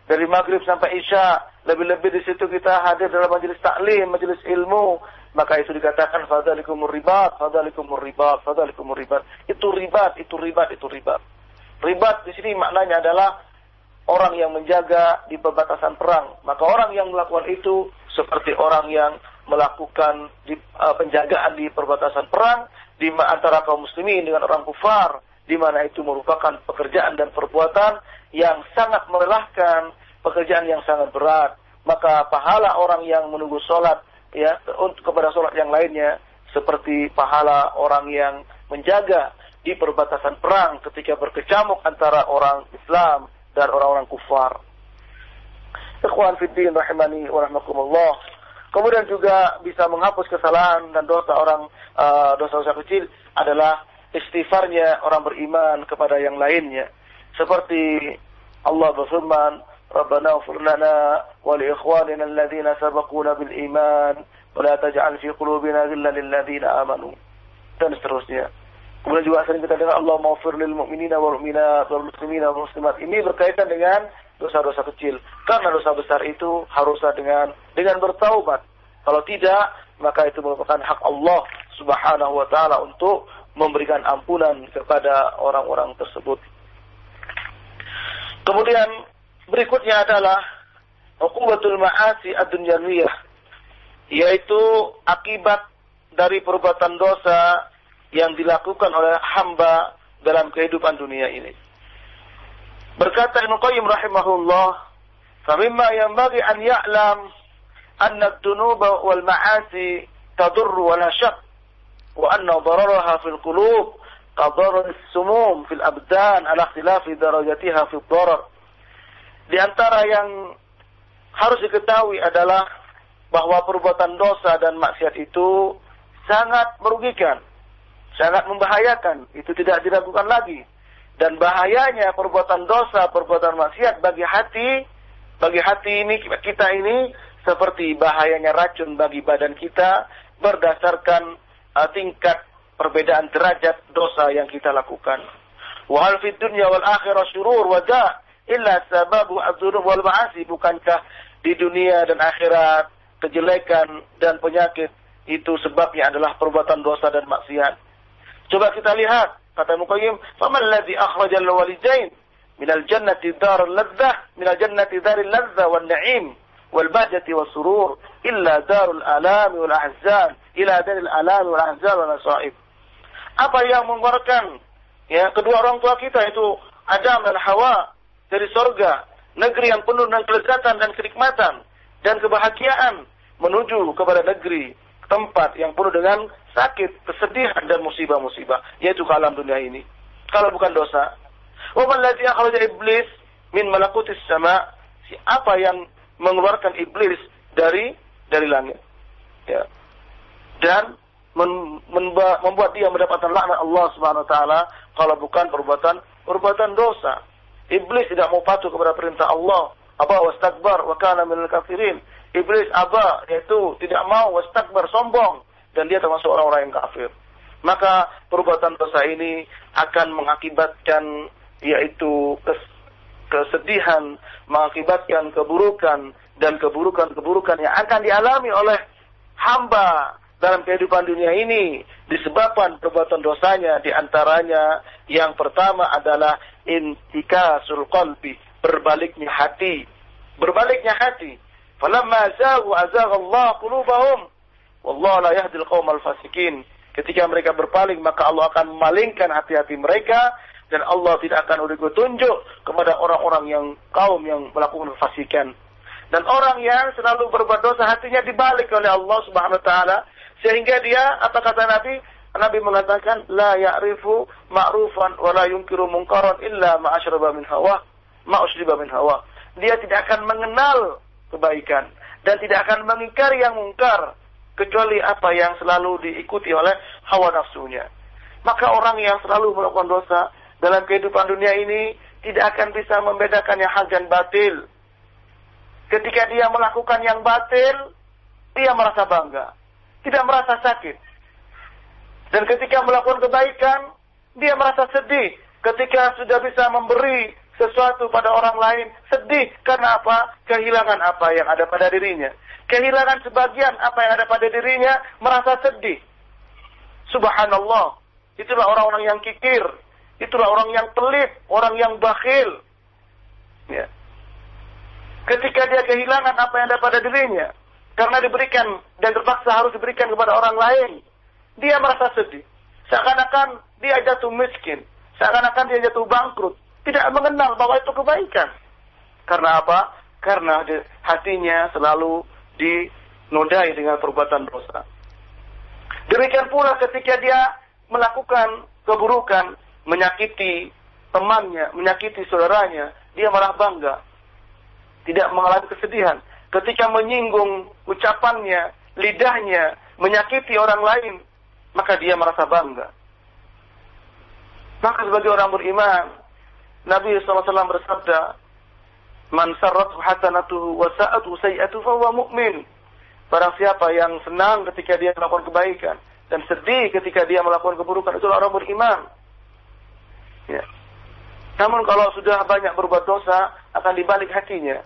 dari maghrib sampai isya lebih-lebih di situ kita hadir dalam majelis taklim, majelis ilmu maka itu dikatakan fadzalikumur ribat, fadzalikumur ribat, fadzalikumur ribat. Itu ribat, itu ribat, itu ribat. Ribat di sini maknanya adalah orang yang menjaga di perbatasan perang. Maka orang yang melakukan itu seperti orang yang melakukan di, uh, penjagaan di perbatasan perang di antara kaum muslimin dengan orang kufar di mana itu merupakan pekerjaan dan perbuatan yang sangat melelahkan, pekerjaan yang sangat berat. Maka pahala orang yang menunggu sholat ya untuk kepada sholat yang lainnya seperti pahala orang yang menjaga di perbatasan perang ketika berkecamuk antara orang Islam dan orang-orang kufar. Ikhwan fiddin rahimani wa rahmakumullah. Kemudian juga bisa menghapus kesalahan dan dosa orang uh, dosa-dosa kecil adalah istighfarnya orang beriman kepada yang lainnya. Seperti Allah berfirman, "Rabbana ighfir lana wa li ikhwanina alladhina sabaquna bil iman taj'al fi qulubina ghillan lil ladzina amanu." Dan seterusnya. Kemudian juga sering kita dengar Allah maghfir lil mu'minina wal mu'minat wal muslimina wal muslimat. Ini berkaitan dengan dosa-dosa kecil. Karena dosa besar itu haruslah dengan dengan bertaubat. Kalau tidak, maka itu merupakan hak Allah Subhanahu wa taala untuk memberikan ampunan kepada orang-orang tersebut. Kemudian berikutnya adalah uqubatul ma'asi ad-dunyawiyah yaitu akibat dari perbuatan dosa yang dilakukan oleh hamba dalam kehidupan dunia ini. Berkata Ibnu Qayyim rahimahullah, "Famimma yanbaghi an ya'lam anna ad-dunuba wal ma'asi tadurru wa la shak wa anna dararaha fil qulub qadarar sumum fil abdan ala ikhtilafi darajatiha fil darar. Di antara yang harus diketahui adalah bahwa perbuatan dosa dan maksiat itu sangat merugikan, sangat membahayakan, itu tidak diragukan lagi. Dan bahayanya perbuatan dosa, perbuatan maksiat bagi hati, bagi hati ini kita ini seperti bahayanya racun bagi badan kita berdasarkan uh, tingkat perbedaan derajat dosa yang kita lakukan. Wa hal fid dunya wal akhirah syurur wa da illa sababu adzunub wal ma'asi bukankah di dunia dan akhirat kejelekan dan penyakit itu sebabnya adalah perbuatan dosa dan maksiat. Coba kita lihat kata Muqayyim, "Faman alladhi akhrajal walidain min al-jannati dar al-ladzah min al-jannati dar al-ladzah wan na'im wal bahjati was surur illa darul alam wal ahzan ila daril alam wal ahzan wal nasaib." apa yang mengeluarkan ya kedua orang tua kita itu Adam dan Hawa dari sorga, negeri yang penuh dengan kelezatan dan kenikmatan dan kebahagiaan menuju kepada negeri tempat yang penuh dengan sakit, kesedihan dan musibah-musibah, yaitu ke alam dunia ini. Kalau bukan dosa. Wa man ladzi akhraja iblis min malakutis sama, siapa yang mengeluarkan iblis dari dari langit. Ya. Dan membuat dia mendapatkan laknat Allah Subhanahu wa taala kalau bukan perbuatan perbuatan dosa. Iblis tidak mau patuh kepada perintah Allah. Aba wastakbar wa kana minal kafirin. Iblis aba yaitu tidak mau wastakbar sombong dan dia termasuk orang-orang yang kafir. Maka perbuatan dosa ini akan mengakibatkan yaitu kes kesedihan, mengakibatkan keburukan dan keburukan-keburukan yang akan dialami oleh hamba dalam kehidupan dunia ini disebabkan perbuatan dosanya di antaranya yang pertama adalah intikasul qalbi berbaliknya hati. Berbaliknya hati. Falamma zaghu azagha Allah qulubahum. Wallahu la yahdil qaumal fasikin. Ketika mereka berpaling maka Allah akan memalingkan hati-hati mereka dan Allah tidak akan memberi petunjuk kepada orang-orang yang kaum yang melakukan fasikan. Dan orang yang selalu berbuat dosa hatinya dibalik oleh Allah Subhanahu wa taala sehingga dia apa kata Nabi? Nabi mengatakan la ya'rifu ma'rufan wa la yunkiru munkaran illa ma asyraba min hawa, ma usriba min hawa. Dia tidak akan mengenal kebaikan dan tidak akan mengingkari yang mungkar kecuali apa yang selalu diikuti oleh hawa nafsunya. Maka orang yang selalu melakukan dosa dalam kehidupan dunia ini tidak akan bisa membedakan yang hak dan batil. Ketika dia melakukan yang batil, dia merasa bangga tidak merasa sakit. Dan ketika melakukan kebaikan, dia merasa sedih. Ketika sudah bisa memberi sesuatu pada orang lain, sedih karena apa? Kehilangan apa yang ada pada dirinya. Kehilangan sebagian apa yang ada pada dirinya, merasa sedih. Subhanallah. Itulah orang-orang yang kikir. Itulah orang yang pelit, orang yang bakhil. Ya. Ketika dia kehilangan apa yang ada pada dirinya, karena diberikan dan terpaksa harus diberikan kepada orang lain, dia merasa sedih. Seakan-akan dia jatuh miskin, seakan-akan dia jatuh bangkrut, tidak mengenal bahwa itu kebaikan. Karena apa? Karena hatinya selalu dinodai dengan perbuatan dosa. Demikian pula ketika dia melakukan keburukan, menyakiti temannya, menyakiti saudaranya, dia marah bangga. Tidak mengalami kesedihan ketika menyinggung ucapannya, lidahnya, menyakiti orang lain, maka dia merasa bangga. Maka sebagai orang beriman, Nabi SAW bersabda, Man sarratu hasanatuhu wa sa'atu sayyatuhu fahuwa mu'min. Barang siapa yang senang ketika dia melakukan kebaikan dan sedih ketika dia melakukan keburukan itu orang beriman. Ya. Namun kalau sudah banyak berbuat dosa akan dibalik hatinya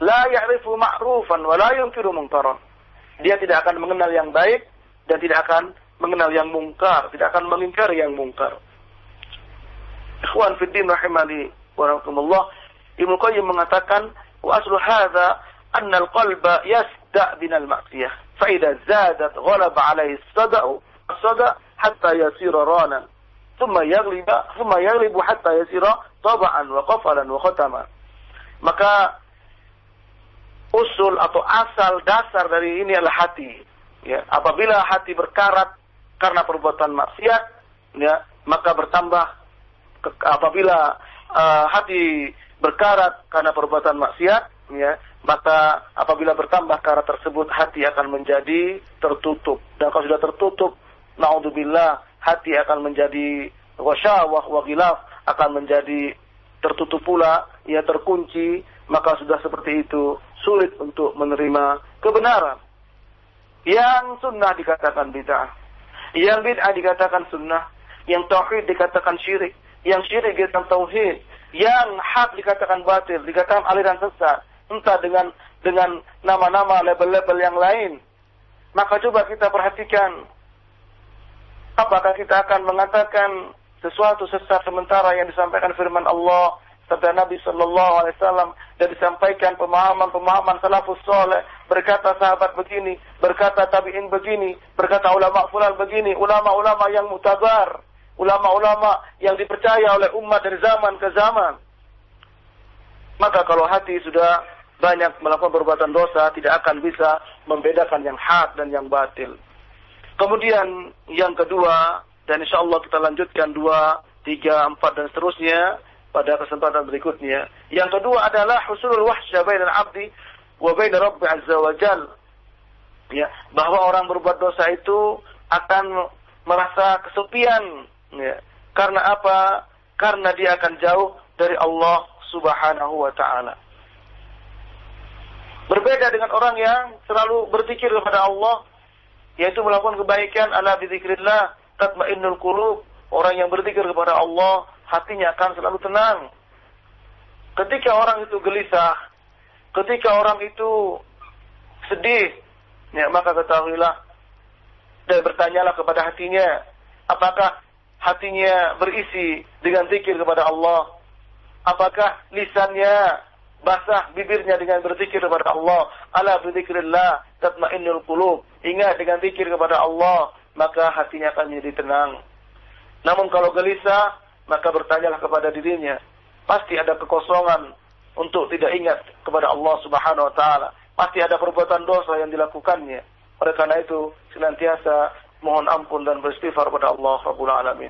la ya'rifu ma'rufan wa la yunkiru munkaran. Dia tidak akan mengenal yang baik dan tidak akan mengenal yang mungkar, tidak akan mengingkari yang mungkar. Ikhwan fiddin rahimani wa rahmatullah, Ibnu Qayyim mengatakan wa aslu hadza أن القلب يسدأ من المعصية فإذا زادت غلب عليه الصدأ الصدأ حتى يصير رانا ثم يغلب ثم يغلب حتى يصير طبعا وقفلا وختما maka usul atau asal dasar dari ini adalah hati. Ya apabila hati berkarat karena perbuatan maksiat ya maka bertambah apabila uh, hati berkarat karena perbuatan maksiat ya maka apabila bertambah karat tersebut hati akan menjadi tertutup. Dan kalau sudah tertutup naudzubillah hati akan menjadi wasyawah wa akan menjadi tertutup pula ia terkunci maka sudah seperti itu sulit untuk menerima kebenaran. Yang sunnah dikatakan bid'ah. Yang bid'ah dikatakan sunnah. Yang tauhid dikatakan syirik, yang syirik dikatakan tauhid, yang hak dikatakan batil, dikatakan aliran sesat, entah dengan dengan nama-nama label-label yang lain. Maka coba kita perhatikan. Apakah kita akan mengatakan sesuatu sesat sementara yang disampaikan firman Allah sabda Nabi Shallallahu Alaihi Wasallam dan disampaikan pemahaman-pemahaman salafus soleh berkata sahabat begini berkata tabiin begini berkata ulama fulan begini ulama-ulama yang mutabar ulama-ulama yang dipercaya oleh umat dari zaman ke zaman. Maka kalau hati sudah banyak melakukan perbuatan dosa, tidak akan bisa membedakan yang hak dan yang batil. Kemudian yang kedua, dan insya Allah kita lanjutkan dua, tiga, empat, dan seterusnya pada kesempatan berikutnya. Yang kedua adalah husulul wahsya bainal abdi wa bain rabbi azza wa jal. Ya, bahwa orang berbuat dosa itu akan merasa kesepian Ya. Karena apa? Karena dia akan jauh dari Allah Subhanahu wa taala. Berbeda dengan orang yang selalu berzikir kepada Allah, yaitu melakukan kebaikan ala bizikrillah tatmainnul qulub. Orang yang berzikir kepada Allah, hatinya akan selalu tenang. Ketika orang itu gelisah, ketika orang itu sedih, ya maka ketahuilah dan bertanyalah kepada hatinya, apakah hatinya berisi dengan zikir kepada Allah? Apakah lisannya basah bibirnya dengan berzikir kepada Allah? Ala berzikrillah tatmainnul qulub. Ingat dengan zikir kepada Allah, maka hatinya akan menjadi tenang. Namun kalau gelisah, maka bertanyalah kepada dirinya. Pasti ada kekosongan untuk tidak ingat kepada Allah Subhanahu wa taala. Pasti ada perbuatan dosa yang dilakukannya. Oleh karena itu, senantiasa mohon ampun dan beristighfar pada Allah Rabbul Alamin.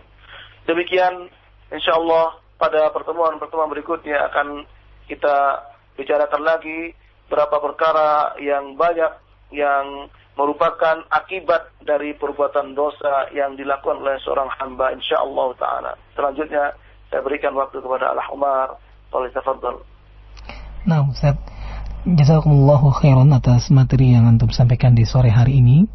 Demikian insya Allah pada pertemuan-pertemuan berikutnya akan kita bicarakan lagi berapa perkara yang banyak yang merupakan akibat dari perbuatan dosa yang dilakukan oleh seorang hamba insya Allah taala. Selanjutnya saya berikan waktu kepada Allah Umar. Tolong tafadhal. Nah, Ustaz, jazakumullahu khairan atas materi yang antum sampaikan di sore hari ini.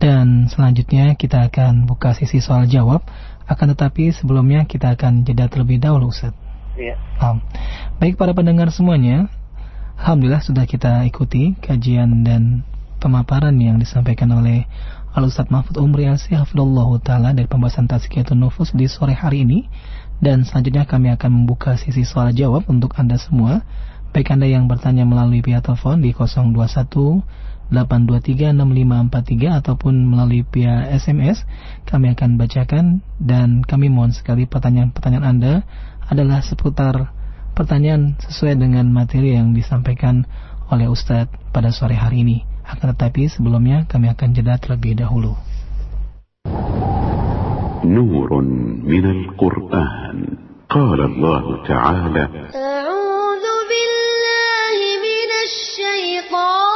Dan selanjutnya kita akan buka sisi soal jawab. Akan tetapi sebelumnya kita akan jeda terlebih dahulu Ustaz. Iya. Um, baik para pendengar semuanya, Alhamdulillah sudah kita ikuti kajian dan pemaparan yang disampaikan oleh Al Ustaz Mahfud Umri Asy Taala dari pembahasan Tazkiyatun Nufus di sore hari ini. Dan selanjutnya kami akan membuka sisi soal jawab untuk Anda semua. Baik Anda yang bertanya melalui via telepon di 021 8236543 ataupun melalui via SMS kami akan bacakan. Dan kami mohon sekali pertanyaan-pertanyaan Anda adalah seputar pertanyaan sesuai dengan materi yang disampaikan oleh Ustadz pada sore hari ini. Akan tetapi sebelumnya kami akan jeda terlebih dahulu. Nurun minal Qur'an. Qala Allah Ta'ala. ولا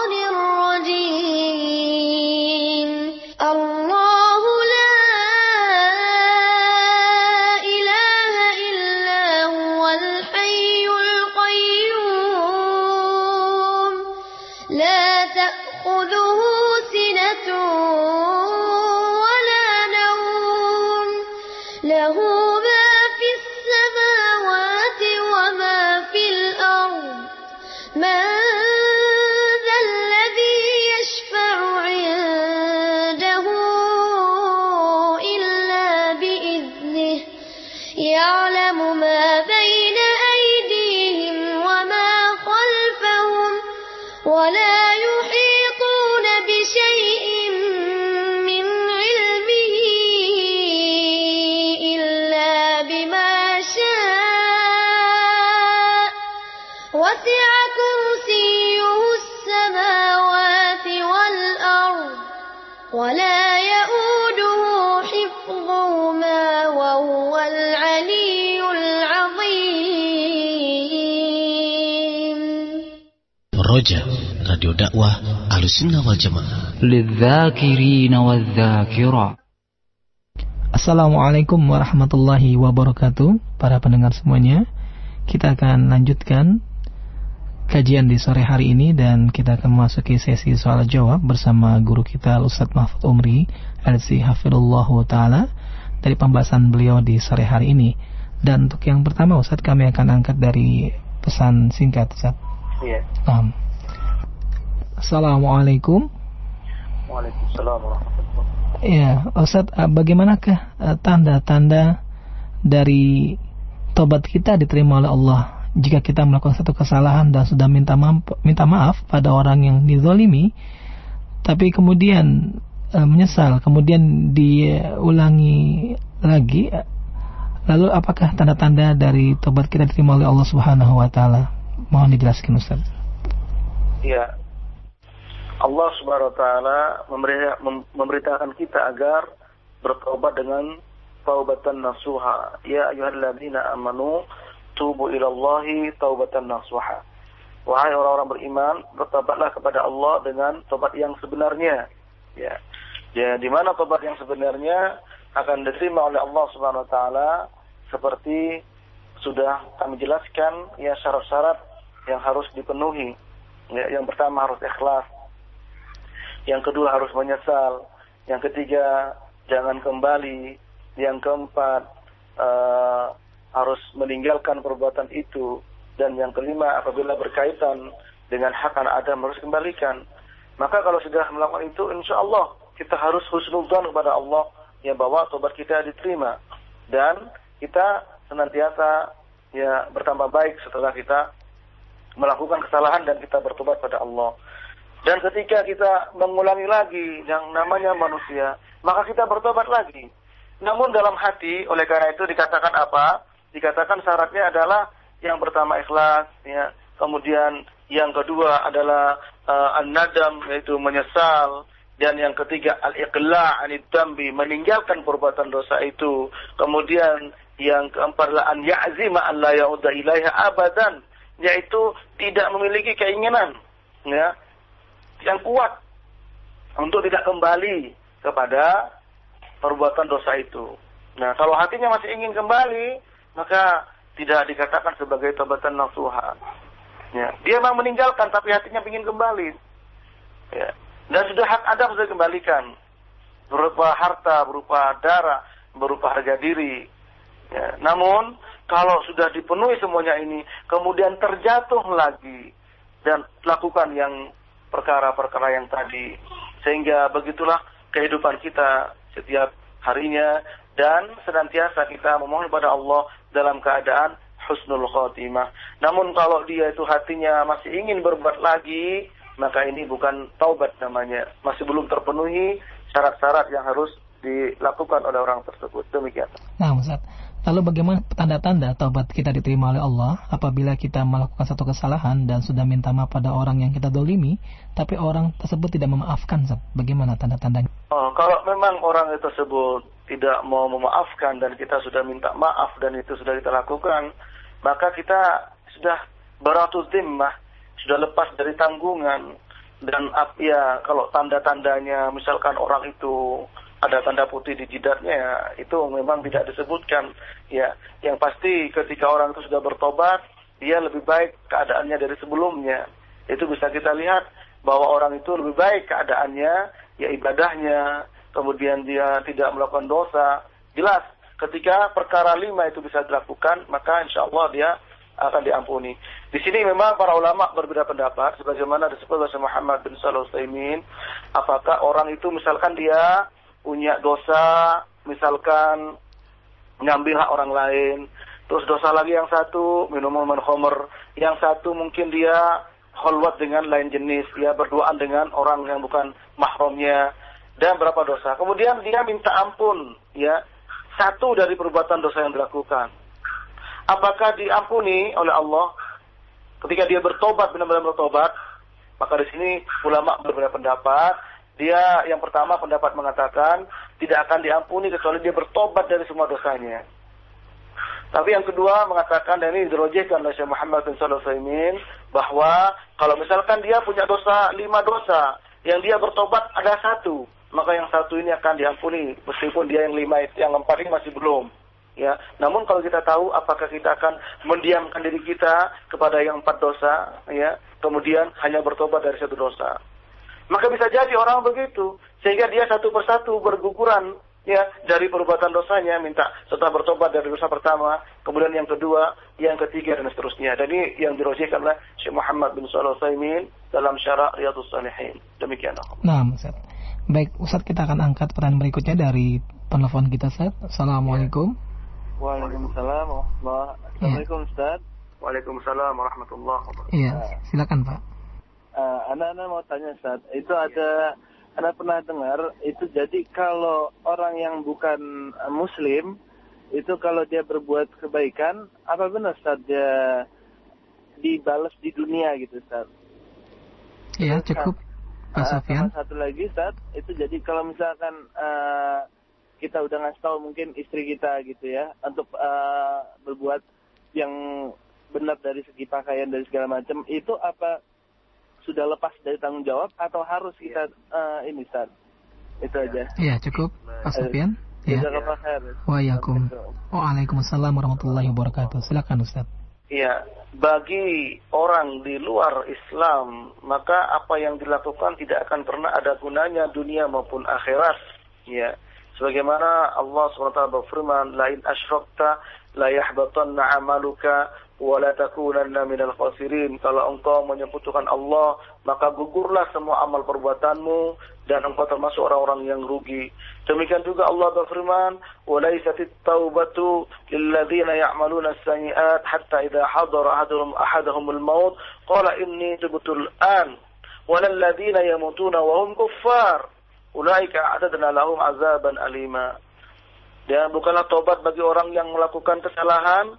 يؤوده حفظهما وهو العلي العظيم Roja, Radio Dakwah Ahlussunnah wal Jamaah. للذاكرين والذاكرات Assalamualaikum warahmatullahi wabarakatuh Para pendengar semuanya Kita akan lanjutkan Kajian di sore hari ini Dan kita akan memasuki sesi soal jawab Bersama guru kita Ustadz Mahfud Umri LC Hafidullah Ta'ala Dari pembahasan beliau di sore hari ini Dan untuk yang pertama Ustadz kami akan angkat dari pesan singkat Ustadz Iya. Nah. Assalamualaikum Waalaikumsalam warahmatullahi Ya, Ustaz, eh, bagaimanakah eh, tanda-tanda dari tobat kita diterima oleh Allah jika kita melakukan satu kesalahan dan sudah minta maaf, minta maaf pada orang yang dizolimi, tapi kemudian eh, menyesal, kemudian diulangi lagi, lalu apakah tanda-tanda dari tobat kita diterima oleh Allah Subhanahu Wa Taala? Mohon dijelaskan, Ustaz. Iya. Allah Subhanahu wa taala memberi- mem- memberitakan kita agar bertobat dengan taubatan nasuha. Ya ayyuhalladzina amanu tubu ilallahi taubatan nasuha. Wahai orang-orang beriman, bertobatlah kepada Allah dengan tobat yang sebenarnya. Ya. Ya, di mana tobat yang sebenarnya akan diterima oleh Allah Subhanahu wa taala seperti sudah kami jelaskan ya syarat-syarat yang harus dipenuhi. Ya, yang pertama harus ikhlas. Yang kedua harus menyesal. Yang ketiga jangan kembali. Yang keempat eh, harus meninggalkan perbuatan itu. Dan yang kelima apabila berkaitan dengan hak anak Adam harus kembalikan. Maka kalau sudah melakukan itu insya Allah kita harus husnudzon kepada Allah ya bahwa tobat kita diterima dan kita senantiasa ya bertambah baik setelah kita melakukan kesalahan dan kita bertobat pada Allah. Dan ketika kita mengulangi lagi yang namanya manusia, maka kita bertobat lagi. Namun dalam hati, oleh karena itu dikatakan apa? Dikatakan syaratnya adalah yang pertama ikhlas, ya. Kemudian yang kedua adalah uh, an-nadam yaitu menyesal dan yang ketiga al-iqla' anid dambi meninggalkan perbuatan dosa itu. Kemudian yang keempat adalah an ya'zima an la ya'udha ilaiha abadan yaitu tidak memiliki keinginan ya yang kuat untuk tidak kembali kepada perbuatan dosa itu. Nah, kalau hatinya masih ingin kembali, maka tidak dikatakan sebagai tobatan nasuha. Ya, dia memang meninggalkan tapi hatinya ingin kembali. Ya. Dan sudah hak Adam sudah dikembalikan. Berupa harta, berupa darah, berupa harga diri. Ya. Namun, kalau sudah dipenuhi semuanya ini, kemudian terjatuh lagi dan lakukan yang perkara-perkara yang tadi. Sehingga begitulah kehidupan kita setiap harinya dan senantiasa kita memohon kepada Allah dalam keadaan husnul khotimah. Namun kalau dia itu hatinya masih ingin berbuat lagi, maka ini bukan taubat namanya. Masih belum terpenuhi syarat-syarat yang harus dilakukan oleh orang tersebut. Demikian. Nah, Ustaz. Lalu bagaimana tanda-tanda taubat kita diterima oleh Allah apabila kita melakukan satu kesalahan dan sudah minta maaf pada orang yang kita dolimi, tapi orang tersebut tidak memaafkan, Ustaz? Bagaimana tanda-tandanya? Oh, kalau memang orang tersebut tidak mau memaafkan dan kita sudah minta maaf dan itu sudah kita lakukan, maka kita sudah beratus zimmah, sudah lepas dari tanggungan. Dan ya kalau tanda-tandanya misalkan orang itu ada tanda putih di jidatnya itu memang tidak disebutkan. Ya yang pasti ketika orang itu sudah bertobat dia lebih baik keadaannya dari sebelumnya. Itu bisa kita lihat bahwa orang itu lebih baik keadaannya ya ibadahnya kemudian dia tidak melakukan dosa jelas ketika perkara lima itu bisa dilakukan maka insya Allah dia akan diampuni. Di sini memang para ulama berbeda pendapat, sebagaimana disebut oleh Muhammad bin Salih Utsaimin, apakah orang itu misalkan dia punya dosa, misalkan mengambil hak orang lain, terus dosa lagi yang satu minum minuman khamr, yang satu mungkin dia kholwat dengan lain jenis, ya berduaan dengan orang yang bukan mahramnya, dan berapa dosa. Kemudian dia minta ampun, ya satu dari perbuatan dosa yang dilakukan. Apakah diampuni oleh Allah? Ketika dia bertobat benar-benar bertobat, maka di sini ulama berbeda pendapat. Dia yang pertama pendapat mengatakan tidak akan diampuni kecuali dia bertobat dari semua dosanya. Tapi yang kedua mengatakan dan ini dirojehkan oleh Syekh Muhammad bin Shalih Utsaimin bahwa kalau misalkan dia punya dosa lima dosa, yang dia bertobat ada satu, maka yang satu ini akan diampuni meskipun dia yang lima itu yang empat ini masih belum. Ya, namun kalau kita tahu apakah kita akan mendiamkan diri kita kepada yang empat dosa, ya, kemudian hanya bertobat dari satu dosa. Maka bisa jadi orang begitu, sehingga dia satu persatu berguguran ya dari perbuatan dosanya minta setelah bertobat dari dosa pertama kemudian yang kedua yang ketiga dan seterusnya dan ini yang dirosikan oleh Syekh Muhammad bin Shalih dalam syarah Riyadhus Shalihin demikian Nah Ustaz baik Ustaz kita akan angkat peran berikutnya dari penelpon kita Ustaz Assalamualaikum. Waalaikumsalam warahmatullahi Assalamualaikum Ustaz Waalaikumsalam warahmatullahi wabarakatuh. Iya silakan Pak. Uh, Anak-anak mau tanya Ustaz itu ada anda pernah dengar itu jadi kalau orang yang bukan uh, muslim itu kalau dia berbuat kebaikan apa benar Ustaz dia dibalas di dunia gitu Ustaz? Iya cukup Pak Uh, Sofian. satu lagi Ustaz itu jadi kalau misalkan uh, kita udah ngasih tahu mungkin istri kita gitu ya untuk uh, berbuat yang benar dari segi pakaian dari segala macam itu apa sudah lepas dari tanggung jawab atau harus kita uh, ini Ustaz? Itu aja. Iya cukup Pak Sofian. Ya. Waalaikumsalam warahmatullahi wabarakatuh. Silakan Ustaz. Iya, bagi orang di luar Islam, maka apa yang dilakukan tidak akan pernah ada gunanya dunia maupun akhirat. Ya, sebagaimana Allah SWT berfirman, "Lain asyrakta la yahbatanna 'amaluka wa la takunanna minal khasirin." Kalau engkau menyekutukan Allah, maka gugurlah semua amal perbuatanmu dan engkau termasuk orang-orang yang rugi. Demikian juga Allah berfirman, "Walaisatit taubatu lilladzina ya'maluna as-sayyi'at hatta idza hadara ahaduhum ahadahumul maut qala inni tubtu al-an." Walalladzina yamutuna wa hum kuffar, ulaika a'tadna lahum azaban alima. Dan bukanlah tobat bagi orang yang melakukan kesalahan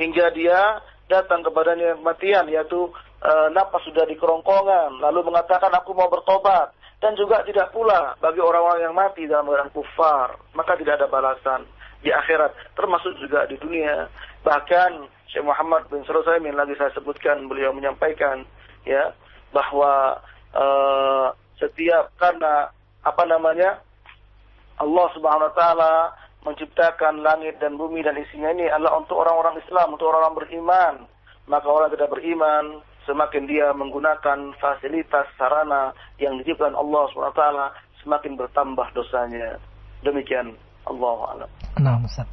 hingga dia datang kepadanya kematian yaitu e, napas sudah di kerongkongan lalu mengatakan aku mau bertobat. Dan juga tidak pula bagi orang-orang yang mati dalam keadaan kufar maka tidak ada balasan di akhirat termasuk juga di dunia. Bahkan Syekh Muhammad bin Sulaiman lagi saya sebutkan beliau menyampaikan ya bahwa uh, setiap karena apa namanya Allah Subhanahu wa taala menciptakan langit dan bumi dan isinya ini adalah untuk orang-orang Islam, untuk orang-orang beriman. Maka orang tidak beriman, semakin dia menggunakan fasilitas sarana yang diciptakan Allah SWT, semakin bertambah dosanya. Demikian Allah alam. Nah Ustaz.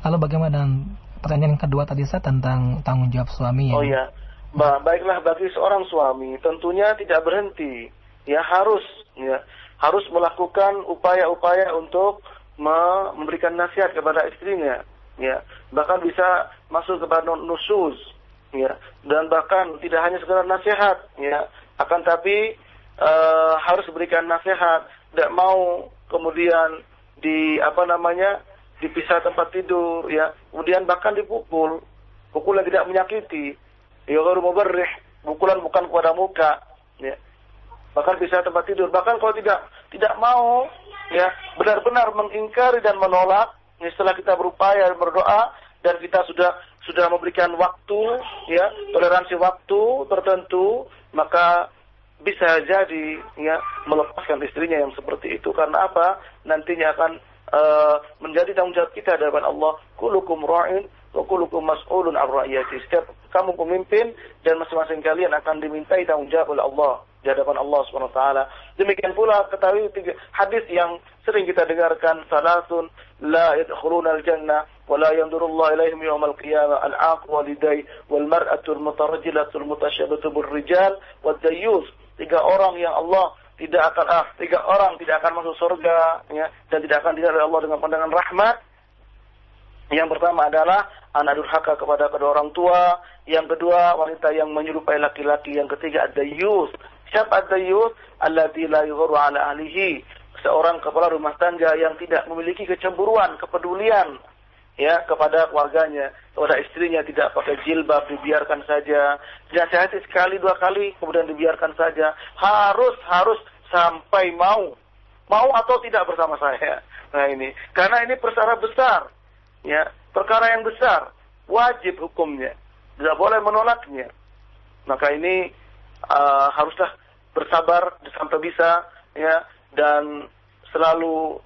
Lalu bagaimana dengan pertanyaan yang kedua tadi Ustaz tentang tanggung jawab suami ya? Oh ya, ba baiklah bagi seorang suami tentunya tidak berhenti, ya harus ya harus melakukan upaya-upaya untuk memberikan nasihat kepada istrinya, ya. Bahkan bisa masuk kepada nusus, ya. Dan bahkan tidak hanya sekedar nasihat, ya. Akan tapi uh, harus berikan nasihat, tidak mau kemudian di apa namanya dipisah tempat tidur, ya. Kemudian bahkan dipukul, pukul yang tidak menyakiti, ya kalau mubarrih, pukulan bukan kepada muka, ya. Bahkan bisa tempat tidur, bahkan kalau tidak tidak mau ya benar-benar mengingkari dan menolak. Setelah kita berupaya berdoa dan kita sudah sudah memberikan waktu ya toleransi waktu tertentu maka bisa jadi ya melepaskan istrinya yang seperti itu. Karena apa? Nantinya akan uh, menjadi tanggung jawab kita hadapan Allah. Kulukum ra'in wa kulukum mas'ulun ar setiap kamu pemimpin dan masing-masing kalian akan dimintai tanggung jawab oleh Allah di hadapan Allah Subhanahu wa taala. Demikian pula ketahui tiga hadis yang sering kita dengarkan salasun la yadkhuluna al-jannah wa la yanzurullahu ilaihim yawmal qiyamah al-aqu walidai wal mar'atu al-mutarajjilatu al-mutasyabbatu bir-rijal wad dayyus. Tiga orang yang Allah tidak akan ah, tiga orang tidak akan masuk surga ya, dan tidak akan dilihat oleh Allah dengan pandangan rahmat. Yang pertama adalah anak durhaka kepada kedua orang tua, yang kedua wanita yang menyerupai laki-laki, yang ketiga ada yus. Siapa ada yus? Alladzi la yughru ala ahlihi. Seorang kepala rumah tangga yang tidak memiliki kecemburuan, kepedulian ya kepada keluarganya, kepada istrinya tidak pakai jilbab dibiarkan saja, dinasihati sekali dua kali kemudian dibiarkan saja, harus harus sampai mau mau atau tidak bersama saya. Nah ini karena ini perkara besar, ya perkara yang besar, wajib hukumnya, tidak boleh menolaknya. Maka ini uh, haruslah bersabar sampai bisa ya dan selalu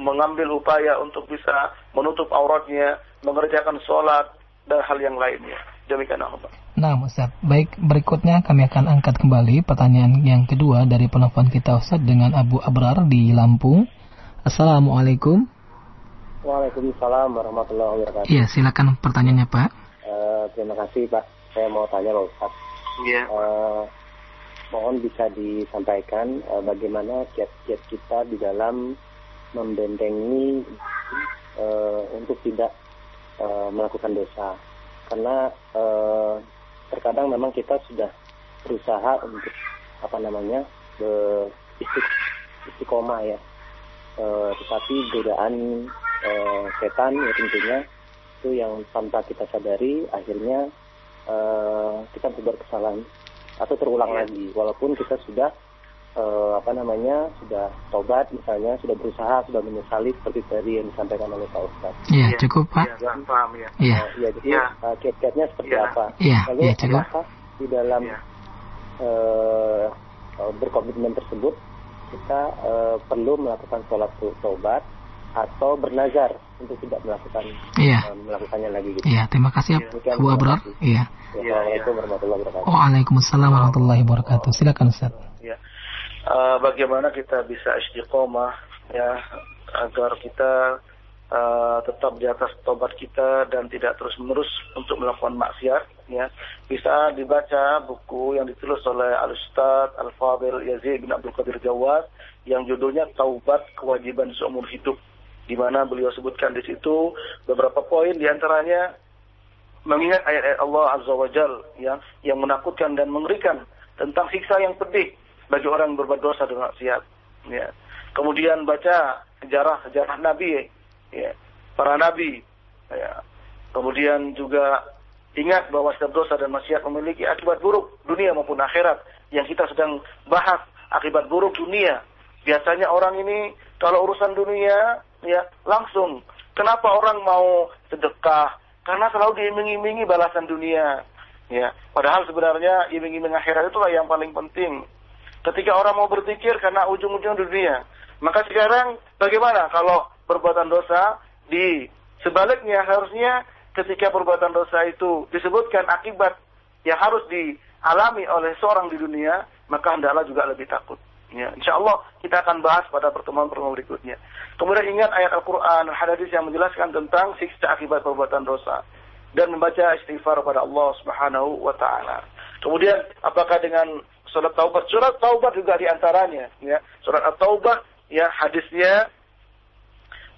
mengambil upaya untuk bisa menutup auratnya, mengerjakan sholat dan hal yang lainnya. Demikian Allah. Nah, Ustaz. Baik, berikutnya kami akan angkat kembali pertanyaan yang kedua dari penelpon kita Ustaz dengan Abu Abrar di Lampung. Assalamualaikum. Waalaikumsalam warahmatullahi wabarakatuh. Iya, silakan pertanyaannya Pak. Uh, terima kasih Pak. Saya mau tanya Pak Ustaz. Iya. Uh, mohon bisa disampaikan uh, bagaimana kiat-kiat kita di dalam membentengi uh, untuk tidak uh, melakukan dosa. Karena uh, terkadang memang kita sudah berusaha untuk apa namanya uh, istiqomah ya. Uh, tetapi godaan uh, setan ya tentunya itu yang tanpa kita sadari akhirnya uh, kita berbuat kesalahan atau terulang Iya. lagi walaupun kita sudah eh, apa namanya sudah tobat misalnya sudah berusaha sudah menyesali seperti tadi yang disampaikan oleh Pak Ustaz. Iya, cukup Pak. Iya, paham, paham ya. Iya. Eh, Iya, jadi Iya. eh, kiat-kiatnya seperti Iya. apa? Iya, Lalu iya, cukup. apakah di dalam Iya. eh, eh, berkomitmen tersebut kita eh, perlu melakukan sholat taubat atau bernazar untuk tidak melakukan Iya. eh, melakukannya lagi gitu. Iya, terima kasih Demikian, Abu terima Abrar. Iya. Iya, Wassalamualaikum warahmatullahi wabarakatuh. Waalaikumsalam warahmatullahi wabarakatuh. Silakan Ustaz. Ya. Eh, bagaimana kita bisa istiqomah ya agar kita eh, tetap di atas tobat kita dan tidak terus-menerus untuk melakukan maksiat ya. Bisa dibaca buku yang ditulis oleh Al Ustaz Al Fadil Yazid bin Abdul Qadir Jawad yang judulnya Taubat Kewajiban Seumur Hidup di mana beliau sebutkan di situ beberapa poin di antaranya mengingat ayat-ayat Allah Azza wa Jal yang yang menakutkan dan mengerikan tentang siksa yang pedih bagi orang berbuat dosa dan maksiat. Ya. Kemudian baca sejarah-sejarah Nabi, ya, para Nabi. Ya. Kemudian juga ingat bahwa setiap dosa dan maksiat memiliki akibat buruk dunia maupun akhirat yang kita sedang bahas akibat buruk dunia. Biasanya orang ini kalau urusan dunia ya langsung. Kenapa orang mau sedekah? Karena selalu diiming-imingi balasan dunia. Ya, padahal sebenarnya iming-iming akhirat itulah yang paling penting. Ketika orang mau berzikir karena ujung-ujung dunia, maka sekarang bagaimana kalau perbuatan dosa di sebaliknya harusnya ketika perbuatan dosa itu disebutkan akibat yang harus dialami oleh seorang di dunia, maka hendaklah juga lebih takut. Ya, insya Allah kita akan bahas pada pertemuan-pertemuan berikutnya. Kemudian ingat ayat Al-Quran, hadis yang menjelaskan tentang siksa akibat perbuatan dosa dan membaca istighfar kepada Allah Subhanahu wa taala. Kemudian apakah dengan surat taubat? Surat taubat juga di antaranya, ya. Surat at-taubah, ya hadisnya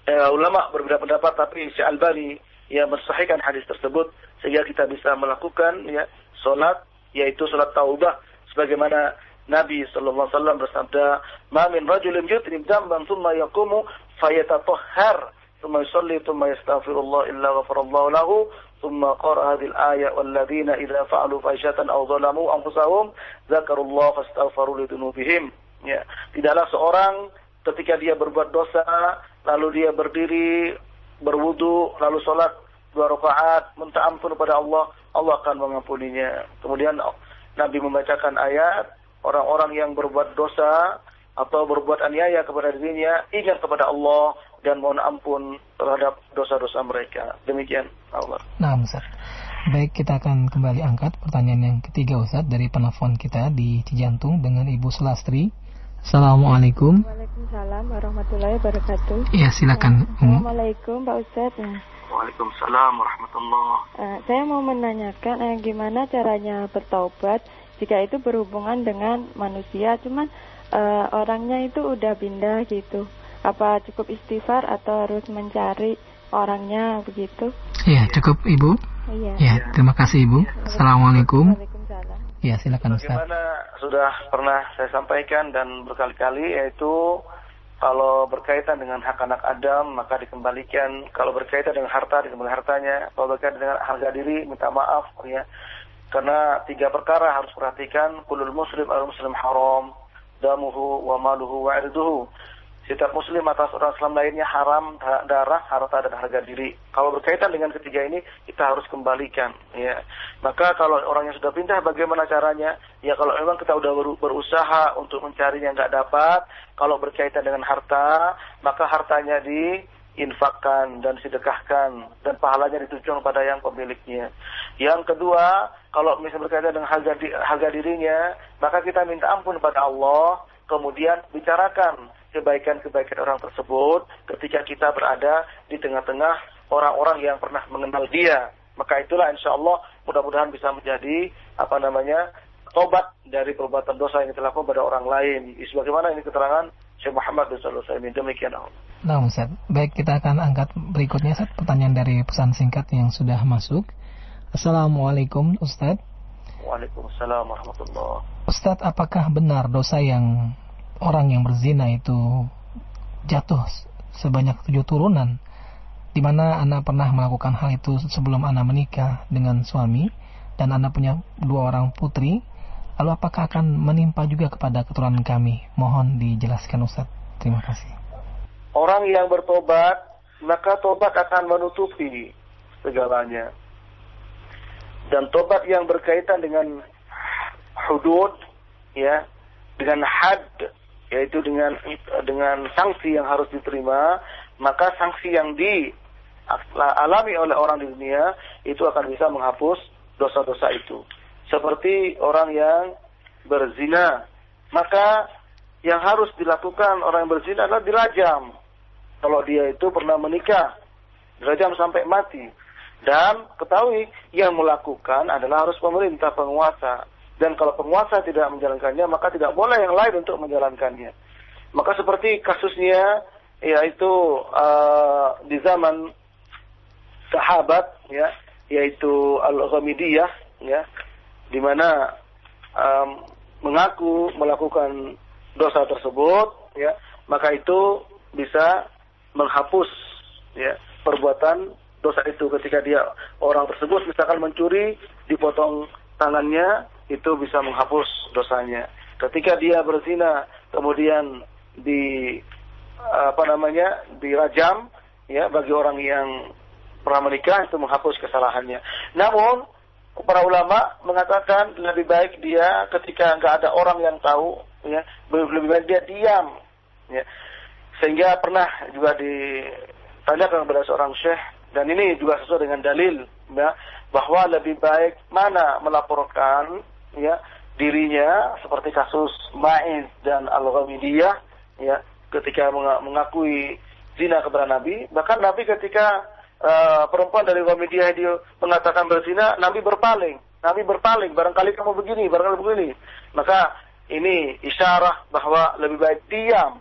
eh, ulama berbeda pendapat, tapi Syekh Albani ya mensahihkan hadis tersebut sehingga kita bisa melakukan ya salat yaitu salat taubah sebagaimana Nabi sallallahu alaihi wasallam bersabda, "Ma min rajulin yutrim dhanban tsumma yaqumu fayatatahhar Thumma yusalli thumma yastaghfirullah illa ghafarallahu lahu Thumma qara hadhihi al-ayah walladzina idza fa'alu fahishatan aw zalamu anfusahum dzakarullaha fastaghfaru li dzunubihim." Ya, tidaklah seorang ketika dia berbuat dosa lalu dia berdiri berwudu lalu sholat dua rakaat minta ampun kepada Allah Allah akan mengampuninya kemudian Nabi membacakan ayat orang-orang yang berbuat dosa atau berbuat aniaya kepada dirinya ingat kepada Allah dan mohon ampun terhadap dosa-dosa mereka demikian Allah Nah, Ustaz. Baik, kita akan kembali angkat pertanyaan yang ketiga Ustaz dari penelpon kita di Cijantung dengan Ibu Selastri. Assalamualaikum. Waalaikumsalam warahmatullahi wabarakatuh. Iya, silakan. Um, Assalamualaikum Pak Ustadz. Nah, Waalaikumsalam warahmatullahi eh, saya mau menanyakan eh, gimana caranya bertaubat jika itu berhubungan dengan manusia, cuman eh, orangnya itu udah pindah gitu. Apa cukup istighfar atau harus mencari orangnya begitu? Iya, cukup Ibu. Iya. Ya, terima kasih Ibu. Assalamualaikum. Waalaikumsalam. Ya, silakan Ustaz. Bagaimana sudah pernah saya sampaikan dan berkali-kali yaitu Kalau berkaitan dengan hak anak Adam, maka dikembalikan. Kalau berkaitan dengan harta, dikembalikan hartanya. Kalau berkaitan dengan harga diri, minta maaf. ya Karena tiga perkara harus perhatikan. Kulul muslim al muslim haram. Damuhu wa maluhu wa irduhu. Setiap muslim atas orang Islam lainnya haram darah, harta, dan harga diri. Kalau berkaitan dengan ketiga ini, kita harus kembalikan. ya. Maka kalau orang yang sudah pindah, bagaimana caranya? Ya kalau memang kita sudah berusaha untuk mencarinya nggak dapat, kalau berkaitan dengan harta, maka hartanya diinfakkan dan sedekahkan dan pahalanya ditujukan pada yang pemiliknya. Yang kedua, kalau misalnya berkaitan dengan harga, harga dirinya, maka kita minta ampun pada Allah, kemudian bicarakan kebaikan-kebaikan orang tersebut ketika kita berada di tengah-tengah orang-orang yang pernah mengenal dia. Maka itulah insya Allah mudah-mudahan bisa menjadi apa namanya tobat dari perbuatan dosa yang dilakukan pada orang lain. Sebagaimana ini keterangan Syekh Muhammad bin Sallallahu Alaihi Demikian Allah. Nah, Ustaz. Baik, kita akan angkat berikutnya Ustaz, pertanyaan dari pesan singkat yang sudah masuk. Assalamualaikum Ustaz. Waalaikumsalam warahmatullah. Ustaz, apakah benar dosa yang orang yang berzina itu jatuh sebanyak tujuh turunan di mana anak pernah melakukan hal itu sebelum anak menikah dengan suami dan anak punya dua orang putri lalu apakah akan menimpa juga kepada keturunan kami? Mohon dijelaskan Ustaz. Terima kasih. Orang yang bertobat maka tobat akan menutupi segalanya. Dan tobat yang berkaitan dengan hudud ya dengan had yaitu dengan dengan sanksi yang harus diterima, maka sanksi yang dialami oleh orang di dunia itu akan bisa menghapus dosa-dosa itu. Seperti orang yang berzina, maka yang harus dilakukan orang yang berzina adalah dirajam. Kalau dia itu pernah menikah, dirajam sampai mati. Dan ketahui yang melakukan adalah harus pemerintah penguasa. Dan kalau penguasa tidak menjalankannya, maka tidak boleh yang lain untuk menjalankannya. Maka seperti kasusnya yaitu uh, di zaman sahabat ya, yaitu Al-Ghamidiyah ya, di mana um, mengaku melakukan dosa tersebut ya, maka itu bisa menghapus ya perbuatan dosa itu ketika dia orang tersebut misalkan mencuri dipotong tangannya itu bisa menghapus dosanya. Ketika dia berzina kemudian di apa namanya dirajam ya bagi orang yang pernah menikah itu menghapus kesalahannya. Namun para ulama mengatakan lebih baik dia ketika nggak ada orang yang tahu ya lebih baik dia diam ya. Sehingga pernah juga ditanyakan kepada seorang syekh dan ini juga sesuai dengan dalil ya bahwa lebih baik mana melaporkan ya dirinya seperti kasus Ma'iz dan Al-Ghamidiyah ya ketika mengakui zina kepada Nabi. Bahkan Nabi ketika uh, perempuan dari Ghamidiyah dia mengatakan berzina Nabi berpaling. Nabi berpaling barangkali kamu begini barangkali begini. Maka ini isyarah bahwa lebih baik diam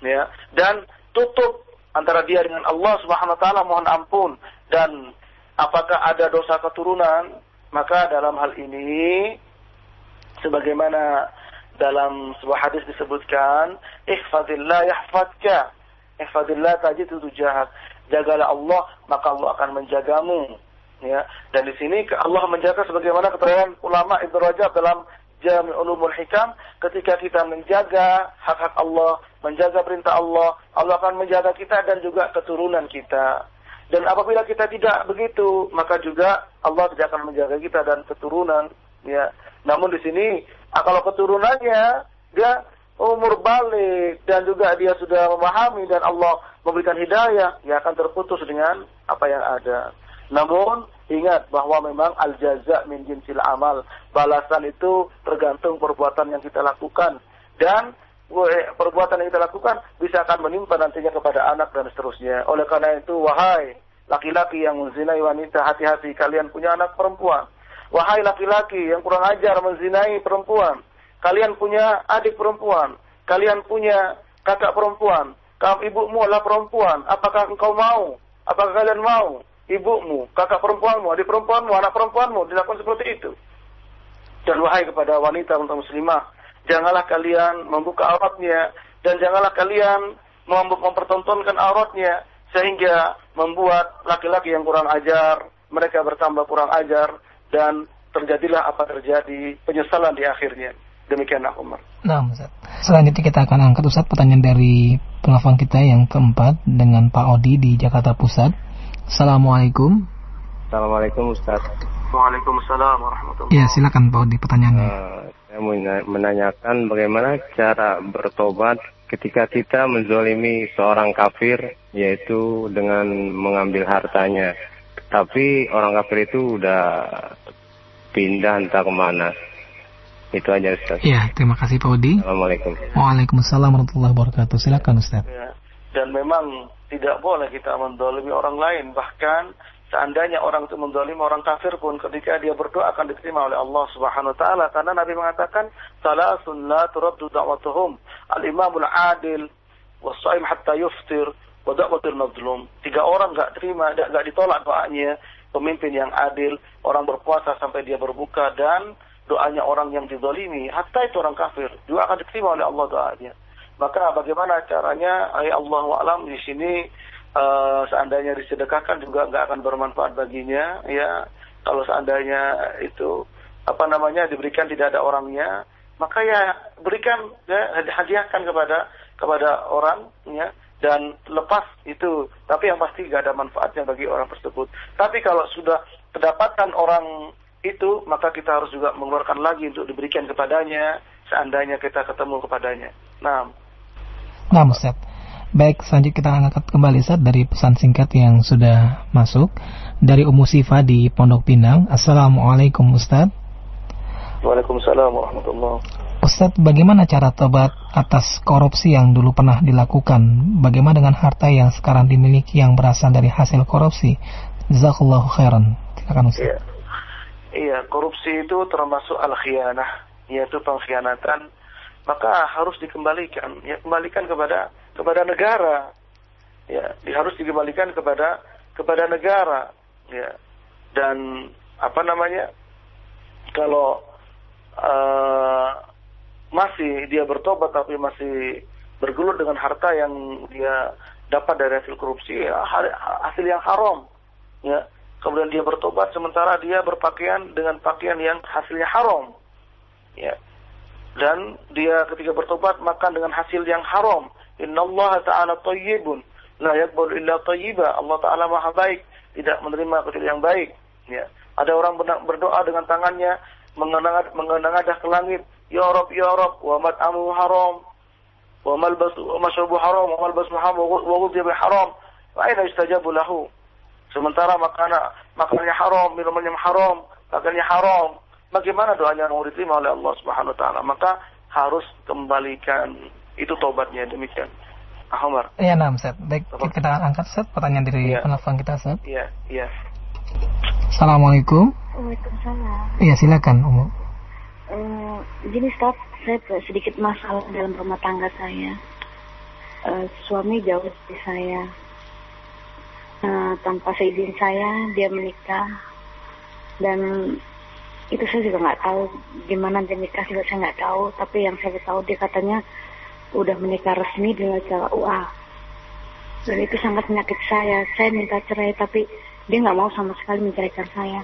ya. Dan tutup antara dia dengan Allah Subhanahu wa taala mohon ampun. Dan apakah ada dosa keturunan? Maka dalam hal ini sebagaimana dalam sebuah hadis disebutkan ihfazillah yahfazka. Ihfazillah tajid tujahak jagalah Allah maka Allah akan menjagamu ya dan di sini Allah menjaga sebagaimana keterangan ulama Ibnu Rajab dalam Jami Ulumul Hikam ketika kita menjaga hak-hak Allah, menjaga perintah Allah, Allah akan menjaga kita dan juga keturunan kita. Dan apabila kita tidak begitu, maka juga Allah tidak akan menjaga kita dan keturunan. Ya, namun di sini kalau keturunannya dia umur balik dan juga dia sudah memahami dan Allah memberikan hidayah, ya akan terputus dengan apa yang ada. Namun ingat bahwa memang al jaza min jinsil amal. Balasan itu tergantung perbuatan yang kita lakukan dan perbuatan yang kita lakukan bisa akan menimpa nantinya kepada anak dan seterusnya. Oleh karena itu wahai laki-laki yang menzinai wanita hati-hati kalian punya anak perempuan. Wahai laki-laki yang kurang ajar menzinai perempuan. Kalian punya adik perempuan. Kalian punya kakak perempuan. Kamu ibumu adalah perempuan. Apakah engkau mau? Apakah kalian mau? ibumu, kakak perempuanmu, adik perempuanmu, anak perempuanmu dilakukan seperti itu. Dan wahai kepada wanita untuk muslimah, janganlah kalian membuka auratnya dan janganlah kalian mem- mempertontonkan auratnya sehingga membuat laki-laki yang kurang ajar mereka bertambah kurang ajar dan terjadilah apa terjadi penyesalan di akhirnya. Demikian aku Umar. Nah, Ustaz. Selanjutnya kita akan angkat Ustaz pertanyaan dari penelpon kita yang keempat dengan Pak Odi di Jakarta Pusat. Assalamualaikum. Assalamualaikum Ustaz. Waalaikumsalam warahmatullahi Ya, silakan Pak Odi pertanyaannya. Eh, saya menanyakan bagaimana cara bertobat ketika kita menzolimi seorang kafir yaitu dengan mengambil hartanya. Tapi orang kafir itu udah pindah entah ke mana. Itu aja Ustaz. Ya, terima kasih Pak Odi. Assalamualaikum. Waalaikumsalam warahmatullahi wabarakatuh. Silakan Ustaz. Ya. Dan memang tidak boleh kita mendolimi orang lain. Bahkan seandainya orang itu mendolimi orang kafir pun ketika dia berdoa akan diterima oleh Allah Subhanahu wa taala karena Nabi mengatakan salasun la turaddu da'watuhum al-imamul adil was-shaim hatta yuftir wa da'watul mazlum. Tiga orang enggak terima, enggak ditolak doanya, pemimpin yang adil, orang berpuasa sampai dia berbuka dan doanya orang yang didolimi, hatta itu orang kafir juga akan diterima oleh Allah doanya. Maka bagaimana caranya? Ay Allah alam di sini eh, seandainya disedekahkan juga nggak akan bermanfaat baginya. Ya, kalau seandainya itu apa namanya diberikan tidak ada orangnya, maka ya berikan ya hadiahkan kepada kepada orang ya dan lepas itu. Tapi yang pasti nggak ada manfaatnya bagi orang tersebut. Tapi kalau sudah kedapatan orang itu maka kita harus juga mengeluarkan lagi untuk diberikan kepadanya seandainya kita ketemu kepadanya. Nah, Nah, Ustaz. Baik, selanjutnya kita angkat kembali Ustaz dari pesan singkat yang sudah masuk dari Ummu Sifa di Pondok Pinang. Assalamualaikum Ustaz. Waalaikumsalam warahmatullahi Ustaz, bagaimana cara tobat atas korupsi yang dulu pernah dilakukan? Bagaimana dengan harta yang sekarang dimiliki yang berasal dari hasil korupsi? Jazakallahu khairan. Silakan Ustaz. Iya. Iya, korupsi itu termasuk al-khianah, yaitu pengkhianatan. Maka harus dikembalikan, ya kembalikan kepada kepada negara. Ya, harus dikembalikan kepada kepada negara, ya. Dan apa namanya? Kalau eh, masih dia bertobat tapi masih bergelut dengan harta yang dia dapat dari hasil korupsi, ya, ha- hasil yang haram, ya kemudian dia bertobat sementara dia berpakaian dengan pakaian yang hasilnya haram. Ya. Dan dia ketika bertobat makan dengan hasil yang haram. Innallaha ta'ala thayyibun la yaqbalu illa thayyiba Allah taala maha baik. Tidak menerima kecuali yang baik. Ya. Ada orang berdoa dengan tangannya mengenang mengenang-adah ke langit. Ya rab ya rab wa mat'amu haram. Wa malbasu wa haram. Wa malbasu haram. Wa ghudhiya haram. Wa aina yustajabu lahu Sementara makanan makanannya haram, minumannya haram, pakaiannya haram. Bagaimana doanya mau diterima oleh Allah Subhanahu wa taala? Maka harus kembalikan itu tobatnya demikian. Ah, Umar. Ya, nah, Ustaz. Baik, kita angkat Ustaz pertanyaan dari Iya. penelpon kita Ustaz. Iya, iya. Assalamualaikum. Waalaikumsalam. Iya, silakan Ummu. Eh, gini Ustaz, saya sedikit masalah dalam rumah tangga saya. Eh, suami jauh dari saya. Nah, tanpa seizin saya, dia menikah. Dan itu saya juga nggak tahu gimana dia nikah juga saya nggak tahu. Tapi yang saya tahu dia katanya udah menikah resmi dengan cara UA. Dan itu sangat menyakit saya. Saya minta cerai tapi dia nggak mau sama sekali menceraikan saya.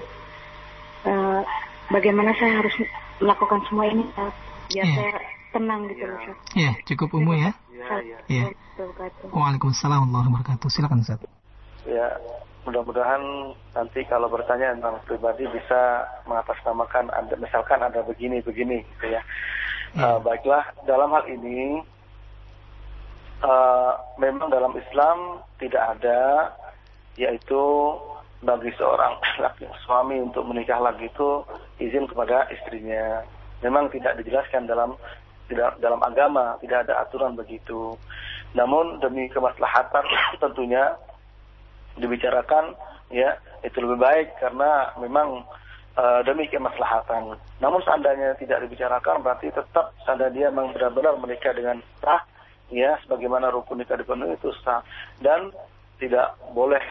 Eh, bagaimana saya harus melakukan semua ini biar Iya. saya tenang gitu loh. Iya, cukup Ummu ya. Iya. Waalaikumsalam warahmatullahi wabarakatuh. Silakan Ustaz. Ya, mudah-mudahan nanti kalau bertanya tentang pribadi bisa mengatasnamakan ada misalkan ada begini begini gitu ya. Eh, baiklah dalam hal ini eh, memang dalam Islam tidak ada yaitu bagi seorang laki suami untuk menikah lagi itu izin kepada istrinya. Memang tidak dijelaskan dalam tidak dalam agama tidak ada aturan begitu. Namun demi kemaslahatan tentunya dibicarakan ya itu lebih baik karena memang eh, demi kemaslahatan. Namun seandainya tidak dibicarakan berarti tetap seandainya dia memang benar-benar menikah dengan sah ya sebagaimana rukun nikah dipenuhi itu sah dan tidak boleh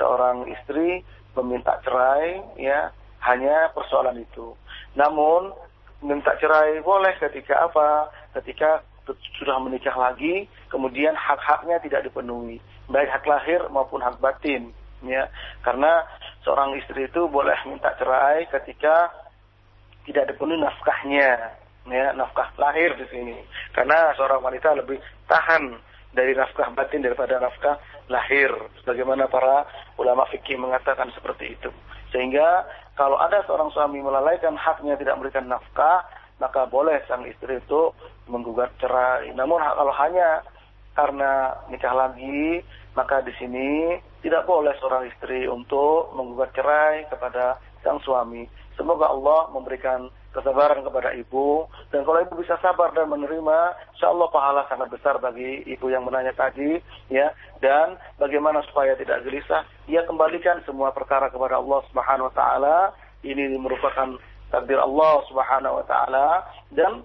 seorang istri meminta cerai ya hanya persoalan itu. Namun minta cerai boleh ketika apa? Ketika sudah menikah lagi, kemudian hak-haknya tidak dipenuhi, baik hak lahir maupun hak batin, ya. Karena seorang istri itu boleh minta cerai ketika tidak dipenuhi nafkahnya, ya, nafkah lahir di sini. Karena seorang wanita lebih tahan dari nafkah batin daripada nafkah lahir. Sebagaimana para ulama fikih mengatakan seperti itu. Sehingga kalau ada seorang suami melalaikan haknya tidak memberikan nafkah, maka boleh sang istri itu menggugat cerai. Namun kalau hanya karena nikah lagi, maka di sini tidak boleh seorang istri untuk menggugat cerai kepada sang suami. Semoga Allah memberikan kesabaran kepada ibu. Dan kalau ibu bisa sabar dan menerima insya Allah pahala sangat besar bagi ibu yang menanya tadi ya. Dan bagaimana supaya tidak gelisah ia kembalikan semua perkara kepada Allah Subhanahu wa taala. Ini merupakan takdir Allah Subhanahu wa taala. Dan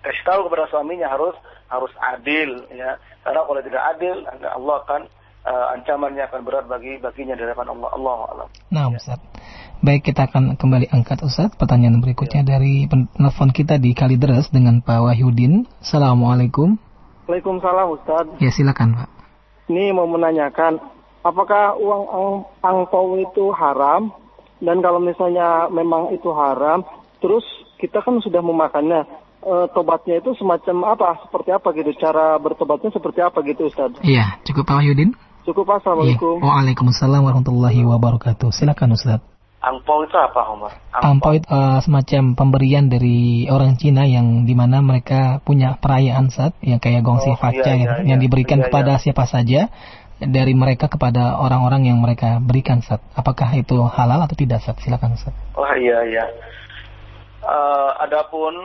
kasih tahu kepada suaminya harus harus adil ya karena kalau tidak adil Allah akan uh, ancamannya akan berat bagi baginya di hadapan Allah Allah alam. Nah, Ustaz. Baik, kita akan kembali angkat Ustaz. Pertanyaan berikutnya ya. dari penelpon kita di Kalideres dengan Pak Wahyudin. Assalamualaikum. Waalaikumsalam Ustaz. Ya, silakan Pak. Ini mau menanyakan, apakah uang ang angpau itu haram? Dan kalau misalnya memang itu haram, terus kita kan sudah memakannya, e, tobatnya itu semacam apa? Seperti apa gitu? Cara bertobatnya seperti apa gitu Ustaz? Iya, cukup Pak Wahyudin. Cukup Pak, Assalamualaikum. Ya. Waalaikumsalam warahmatullahi wabarakatuh. Silakan Ustaz. Angpau itu apa, Umar? Angpau itu uh, semacam pemberian dari orang Cina yang di mana mereka punya perayaan saat yang kayak gongsi oh, faca iya, gitu, iya, yang iya. diberikan iya, kepada iya. siapa saja dari mereka kepada orang-orang yang mereka berikan saat. Apakah itu halal atau tidak saat? Silakan saat. Oh iya iya. Uh, adapun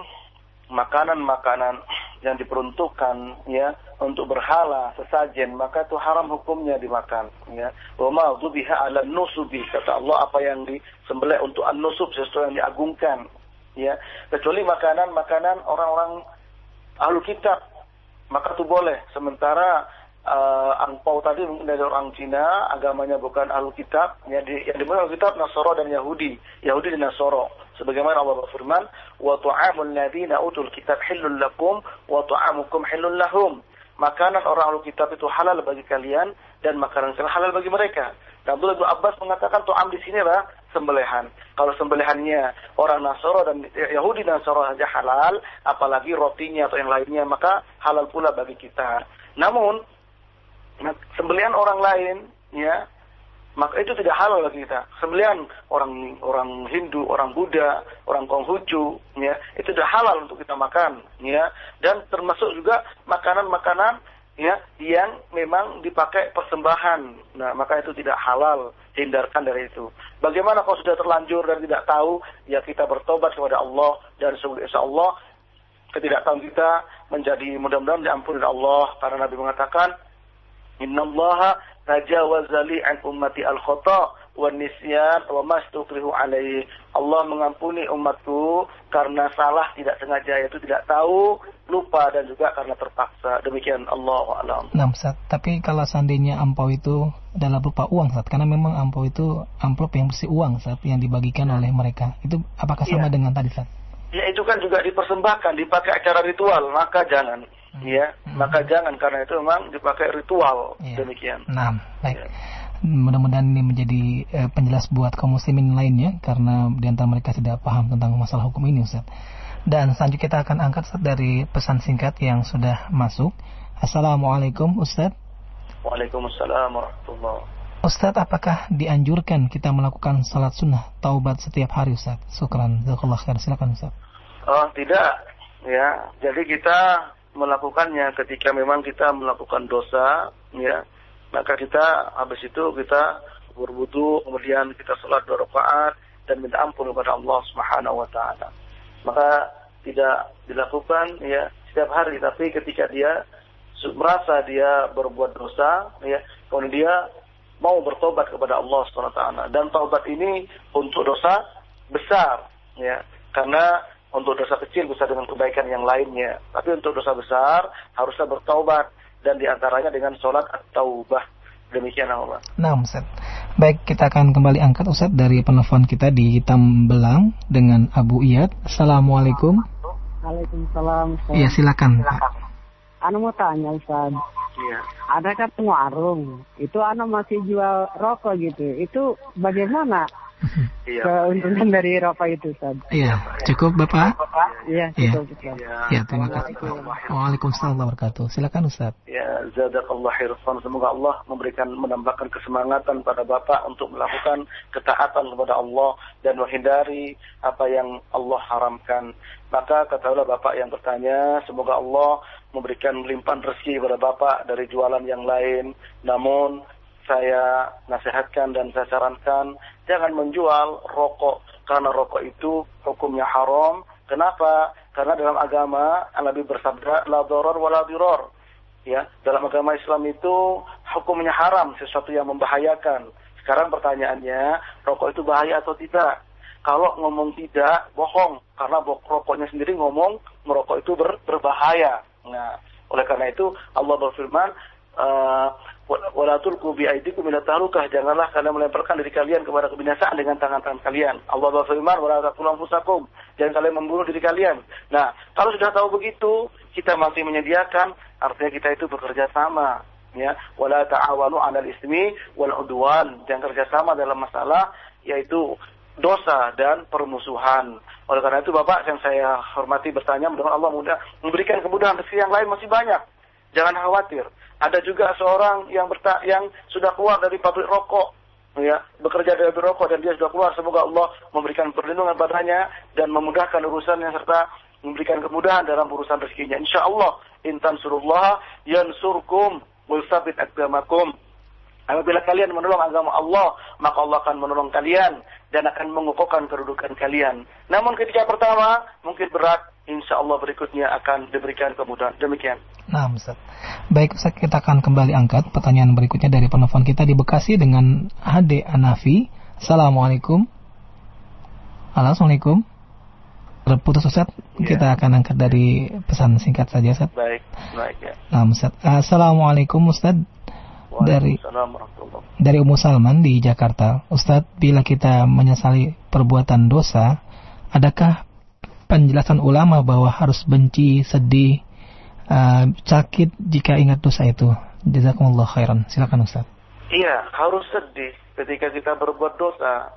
makanan-makanan yang diperuntukkan ya untuk berhala sesajen maka itu haram hukumnya dimakan ya. Wa ma biha ala nusubi kata Allah apa yang disembelih untuk an-nusub sesuatu yang diagungkan ya. Kecuali makanan-makanan orang-orang ahlu kitab maka itu boleh. Sementara uh, angpau tadi dari orang Cina, agamanya bukan ahlu kitab, ya di, yang dimulai kitab Nasoro dan Yahudi, Yahudi dan Nasoro. Sebagaimana Allah berfirman, wa tu'amul ladina utul kitab hillul lakum wa tu'amukum hillul lahum. Makanan orang ahlu kitab itu halal bagi kalian dan makanan kalian halal bagi mereka. Dan Abdullah bin Abbas mengatakan tu'am di sini adalah sembelihan. Kalau sembelihannya orang Nasoro dan Yahudi dan Nasoro saja halal, apalagi rotinya atau yang lainnya, maka halal pula bagi kita. Namun, Nah, sembelian orang lain, ya, maka itu tidak halal bagi kita. Sembelian orang orang Hindu, orang Buddha, orang Konghucu, ya, itu tidak halal untuk kita makan, ya. Dan termasuk juga makanan-makanan ya yang memang dipakai persembahan. Nah, maka itu tidak halal, hindarkan dari itu. Bagaimana kalau sudah terlanjur dan tidak tahu, ya kita bertobat kepada Allah dan insya Allah ketidaktahuan kita menjadi mudah-mudahan diampuni oleh Allah karena Nabi mengatakan Inna Allah tajawaza li an ummati al-khata wa nisyan wa mastukrihu alaihi. Allah mengampuni umatku karena salah tidak sengaja yaitu tidak tahu, lupa dan juga karena terpaksa. Demikian Allah alam. Nah, Ustaz, tapi kalau seandainya ampau itu dalam berupa uang, Ustaz, karena memang ampau itu amplop yang bersih uang, Ustaz, yang dibagikan oleh mereka. Itu apakah sama ya. dengan tadi, Ustaz? Ya, itu kan juga dipersembahkan, dipakai acara ritual, maka jangan ya hmm. maka jangan karena itu memang dipakai ritual ya. demikian. Nah, baik. Ya. Mudah-mudahan ini menjadi eh, penjelas buat kaum muslimin lainnya karena di antara mereka tidak paham tentang masalah hukum ini Ustaz. Dan selanjutnya kita akan angkat Ustaz dari pesan singkat yang sudah masuk. Assalamualaikum Ustaz. Waalaikumsalam warahmatullahi Ustaz, apakah dianjurkan kita melakukan salat sunnah taubat setiap hari Ustaz? Syukran. Jazakallah khair. Silakan Ustaz. Oh, tidak. Ya, jadi kita melakukannya ketika memang kita melakukan dosa, ya, maka kita habis itu kita berwudu, kemudian kita sholat dua rakaat dan minta ampun kepada Allah Subhanahu wa taala. Maka tidak dilakukan ya setiap hari, tapi ketika dia merasa dia berbuat dosa, ya, kemudian dia mau bertobat kepada Allah Subhanahu wa taala. Dan taubat ini untuk dosa besar, ya, karena untuk dosa kecil bisa dengan kebaikan yang lainnya. Tapi untuk dosa besar harusnya bertaubat dan di antaranya dengan sholat atau taubah Demikian Allah. Nah, Ustaz. Baik, kita akan kembali angkat Ustaz dari penelpon kita di Tambelang dengan Abu Iyad. Assalamualaikum. Waalaikumsalam. Iya, silakan Pak. anu mau tanya Ustaz. Iya. Ada kan warung, itu anu masih jual rokok gitu. Itu bagaimana Iya. keuntungan dari rokok itu Ustaz? Iya, cukup Bapak? Iya, Iya. cukup Ustaz. Ya, terima kasih Pak. Waalaikumsalam warahmatullahi wabarakatuh. Silakan Ustaz. Ya, zadakallah hirfan. Semoga Allah memberikan menambahkan kesemangatan pada Bapak untuk melakukan ketaatan kepada Allah dan menghindari apa yang Allah haramkan. Maka katakanlah Bapak yang bertanya, semoga Allah memberikan limpahan rezeki kepada Bapak dari jualan yang lain. Namun saya nasihatkan dan saya sarankan jangan menjual rokok karena rokok itu hukumnya haram. Kenapa? Karena dalam agama Nabi bersabda la doror wala diror. Ya, dalam agama Islam itu hukumnya haram, sesuatu yang membahayakan. Sekarang pertanyaannya, rokok itu bahaya atau tidak? Kalau ngomong tidak, bohong. Karena rokoknya sendiri ngomong merokok itu ber- berbahaya. Nah, oleh karena itu Allah berfirman, eh, "Wa- wala tulqu bi aydikum ila tahlukah." Janganlah kalian melemparkan diri kalian kepada kebinasaan dengan tangan-tangan kalian. Allah berfirman, "Wala taqtulu anfusakum." Jangan kalian membunuh diri kalian. Nah, kalau sudah tahu begitu, kita masih menyediakan, artinya kita itu bekerja sama. Ya, wala ta'awanu 'alal ismi wal. Jangan kerja sama dalam masalah yaitu dosa dan permusuhan. Oleh karena itu Bapak yang saya hormati bertanya mudah Allah mudah memberikan kemudahan rezeki yang lain masih banyak. Jangan khawatir. Ada juga seorang yang berta yang sudah keluar dari pabrik rokok ya, bekerja dari pabrik rokok dan dia sudah keluar. Semoga Allah memberikan perlindungan padanya dan memudahkan urusannya serta memberikan kemudahan dalam urusan rezekinya. Insya Allah, intan surullah yansurkum wa yusabit aqdamakum. Apabila kalian menolong agama Allah, maka Allah akan menolong kalian dan akan mengukuhkan kedudukan kalian. Namun ketika pertama mungkin berat, insya Allah berikutnya akan diberikan kemudahan. Demikian. Nah, Ustaz. Baik, Ustaz, kita akan kembali angkat pertanyaan berikutnya dari penelpon kita di Bekasi dengan Ade Anafi. Assalamualaikum. Halo, Assalamualaikum. Terputus Ustaz, kita akan angkat dari pesan singkat saja, Ustaz. Baik, baik ya. Nah, Ustaz. Assalamualaikum, Ustaz. Dari dari Ummu Salman di Jakarta. Ustadz, bila kita menyesali perbuatan dosa, adakah penjelasan ulama bahwa harus benci, sedih, uh, sakit jika ingat dosa itu? Jazakumullah khairan. Silakan Ustadz. Iya, harus sedih ketika kita berbuat dosa.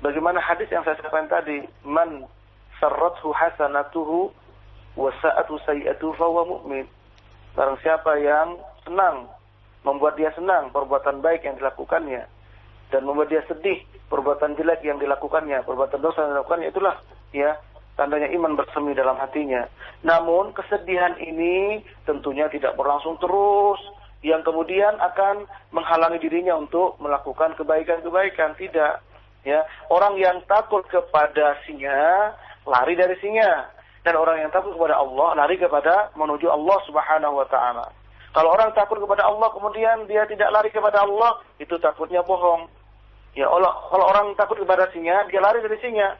Bagaimana hadis yang saya sampaikan tadi, man sarrathu hasanatuhu wa sa'atu sayi'atuhu fahuwa mu'min. Barang siapa yang senang, membuat dia senang perbuatan baik yang dilakukannya dan membuat dia sedih perbuatan jelek yang dilakukannya, perbuatan dosa yang dilakukannya itulah ya tandanya iman bersemi dalam hatinya. Namun kesedihan ini tentunya tidak berlangsung terus yang kemudian akan menghalangi dirinya untuk melakukan kebaikan-kebaikan. Tidak ya. Orang yang takut kepada singa lari dari singa. Dan orang yang takut kepada Allah lari kepada menuju Allah Subhanahu wa taala kalau orang takut kepada Allah kemudian dia tidak lari kepada Allah itu takutnya bohong ya Allah kalau orang takut kepada singa dia lari dari singa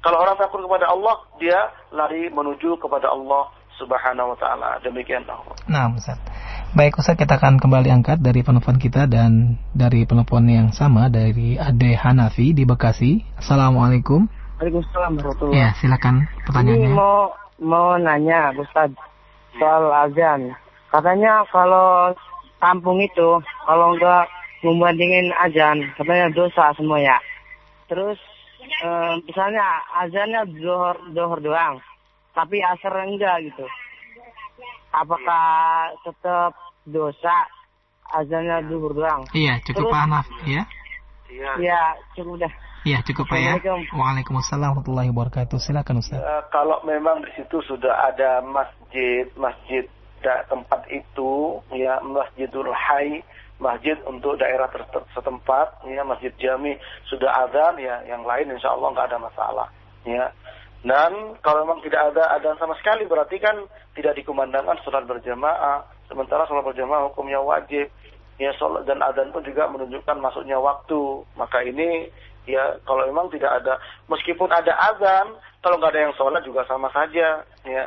kalau orang takut kepada Allah dia lari menuju kepada Allah Subhanahu wa taala demikian Allah Nah, Ustaz. Baik, Ustaz, kita akan kembali angkat dari penelpon kita dan dari penelpon yang sama dari Ade Hanafi di Bekasi. Assalamualaikum. Waalaikumsalam warahmatullahi Ya, silakan Ini pertanyaannya. mau mau nanya Ustaz soal azan. Katanya kalau kampung itu kalau nggak membandingin azan katanya dosa semua ya. Terus eh, misalnya azannya dohor dohor doang, tapi asar enggak gitu. Apakah tetap dosa azannya duhur doang? Iya, cukup Terus- Pak Hanaf, ya. Ya cukup dah. Iya, cukup Pak ya. Waalaikumsalam warahmatullahi wabarakatuh. Silakan Ustaz. Eh, kalau memang di situ sudah ada masjid, masjid tempat itu, ya Masjidul Hai, masjid untuk daerah setempat, ya Masjid Jami sudah azan, ya yang lain insya Allah nggak ada masalah, ya. Dan kalau memang tidak ada adzan sama sekali, berarti kan tidak dikumandangkan sholat berjamaah. Sementara sholat berjamaah hukumnya wajib, ya sholat dan adzan pun juga menunjukkan masuknya waktu. Maka ini ya kalau memang tidak ada meskipun ada azan kalau nggak ada yang sholat juga sama saja ya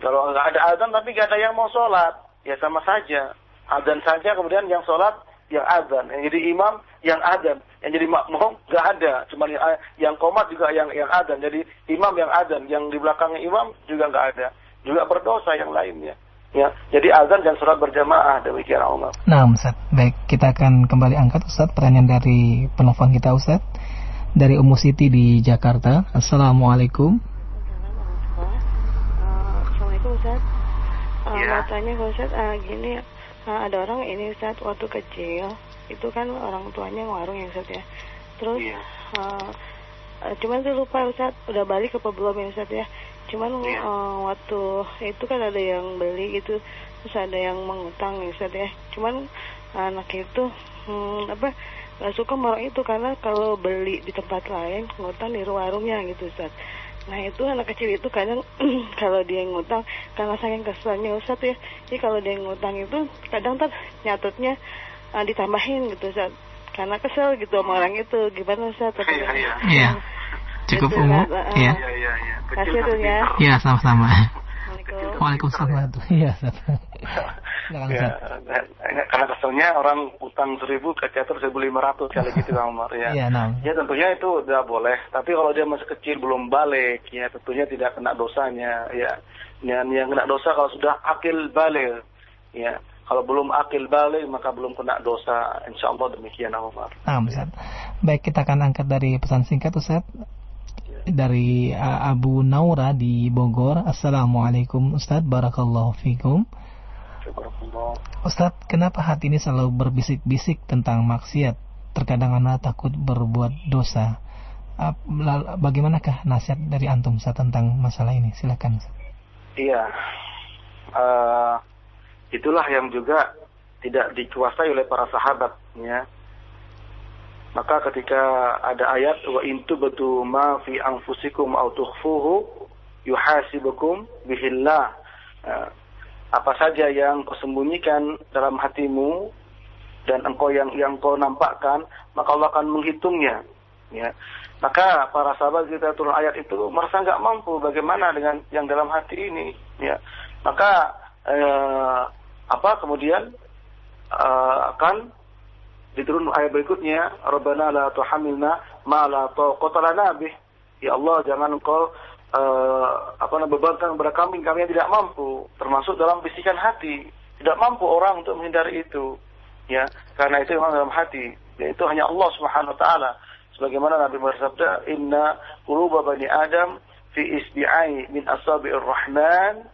kalau nggak ada azan tapi nggak ada yang mau sholat ya sama saja azan saja kemudian yang sholat yang azan yang jadi imam yang azan yang jadi makmum nggak ada cuma yang, yang komat juga yang yang azan jadi imam yang azan yang di belakangnya imam juga nggak ada juga berdosa yang lainnya Ya, jadi azan dan sholat berjamaah demikian Umar. Nah, Ustaz. Baik, kita akan kembali angkat Ustaz pertanyaan dari penelpon kita Ustaz. Dari Ummu Siti di Jakarta. Assalamualaikum. Ustaz. Uh. Mau tanya ke Ustaz, uh, gini, uh, ada orang ini Ustaz waktu kecil, itu kan orang tuanya warung ya Ustaz ya. Terus, Iya. uh, uh, cuman tuh lupa Ustaz, udah balik apa belum ya Ustaz ya. Cuman Iya. uh, waktu itu kan ada yang beli gitu, terus ada yang mengutang ya Ustaz ya. Cuman anak itu, hmm, apa, gak suka orang itu karena kalau beli di tempat lain, ngutang di warungnya gitu Ustaz. Nah itu anak kecil itu kadang kalau dia ngutang karena saking keselnya Ustaz ya. Jadi kalau dia ngutang itu kadang ntar nyatetnya uh, ditambahin gitu Ustaz. Karena kesel gitu sama orang itu. Gimana Ustaz? Iya, iya. Iya. Cukup Gitu, Ummu. Ustaz. Uh, Iya. Iya, iya, iya. Kasih tuh ya. Iya, sama-sama. Assalamualaikum. Waalaikumsalam. Iya, Ya, karena keselnya orang utang seribu kecatur seribu lima ratus kali gitu Kang Umar ya. Iya, nah. Ya tentunya itu udah boleh. Tapi kalau dia masih kecil belum balik, ya tentunya tidak kena dosanya. Ya, yang, yang kena dosa kalau sudah akil balik. Ya, kalau belum akil balik maka belum kena dosa. Insya Allah demikian Umar. Nah, Ustaz. Baik, kita akan angkat dari pesan singkat Ustaz. Dari uh, Abu Naura di Bogor. Assalamualaikum Ustaz. Barakallahu fikum. Ustaz, kenapa hati ini selalu berbisik-bisik tentang maksiat? Terkadang anak takut berbuat dosa. Bagaimanakah nasihat dari antum Ustaz tentang masalah ini? Silakan. Iya. Eh, itulah yang juga tidak dikuasai oleh para sahabat ya. Maka ketika ada ayat wa intu betu ma fi anfusikum au tukhfuhu yuhasibukum bihillah. Eh, apa saja yang kau sembunyikan dalam hatimu dan engkau yang yang kau nampakkan, maka Allah akan menghitungnya. Ya. Maka para sahabat kita turun ayat itu merasa nggak mampu bagaimana dengan yang dalam hati ini. Ya. Maka eh, apa kemudian eh, akan diturun ayat berikutnya, Rabbana la tuhamilna ma la taqata bih. Ya Allah, jangan engkau eh, apa namanya bebankan kepada kami kami yang tidak mampu, termasuk dalam bisikan hati. Tidak mampu orang untuk menghindari itu. Ya, karena itu memang dalam hati. Yaitu hanya Allah Subhanahu wa taala. Sebagaimana Nabi bersabda, "Inna quluba bani Adam fi isbi'ai min asabi'ir rahman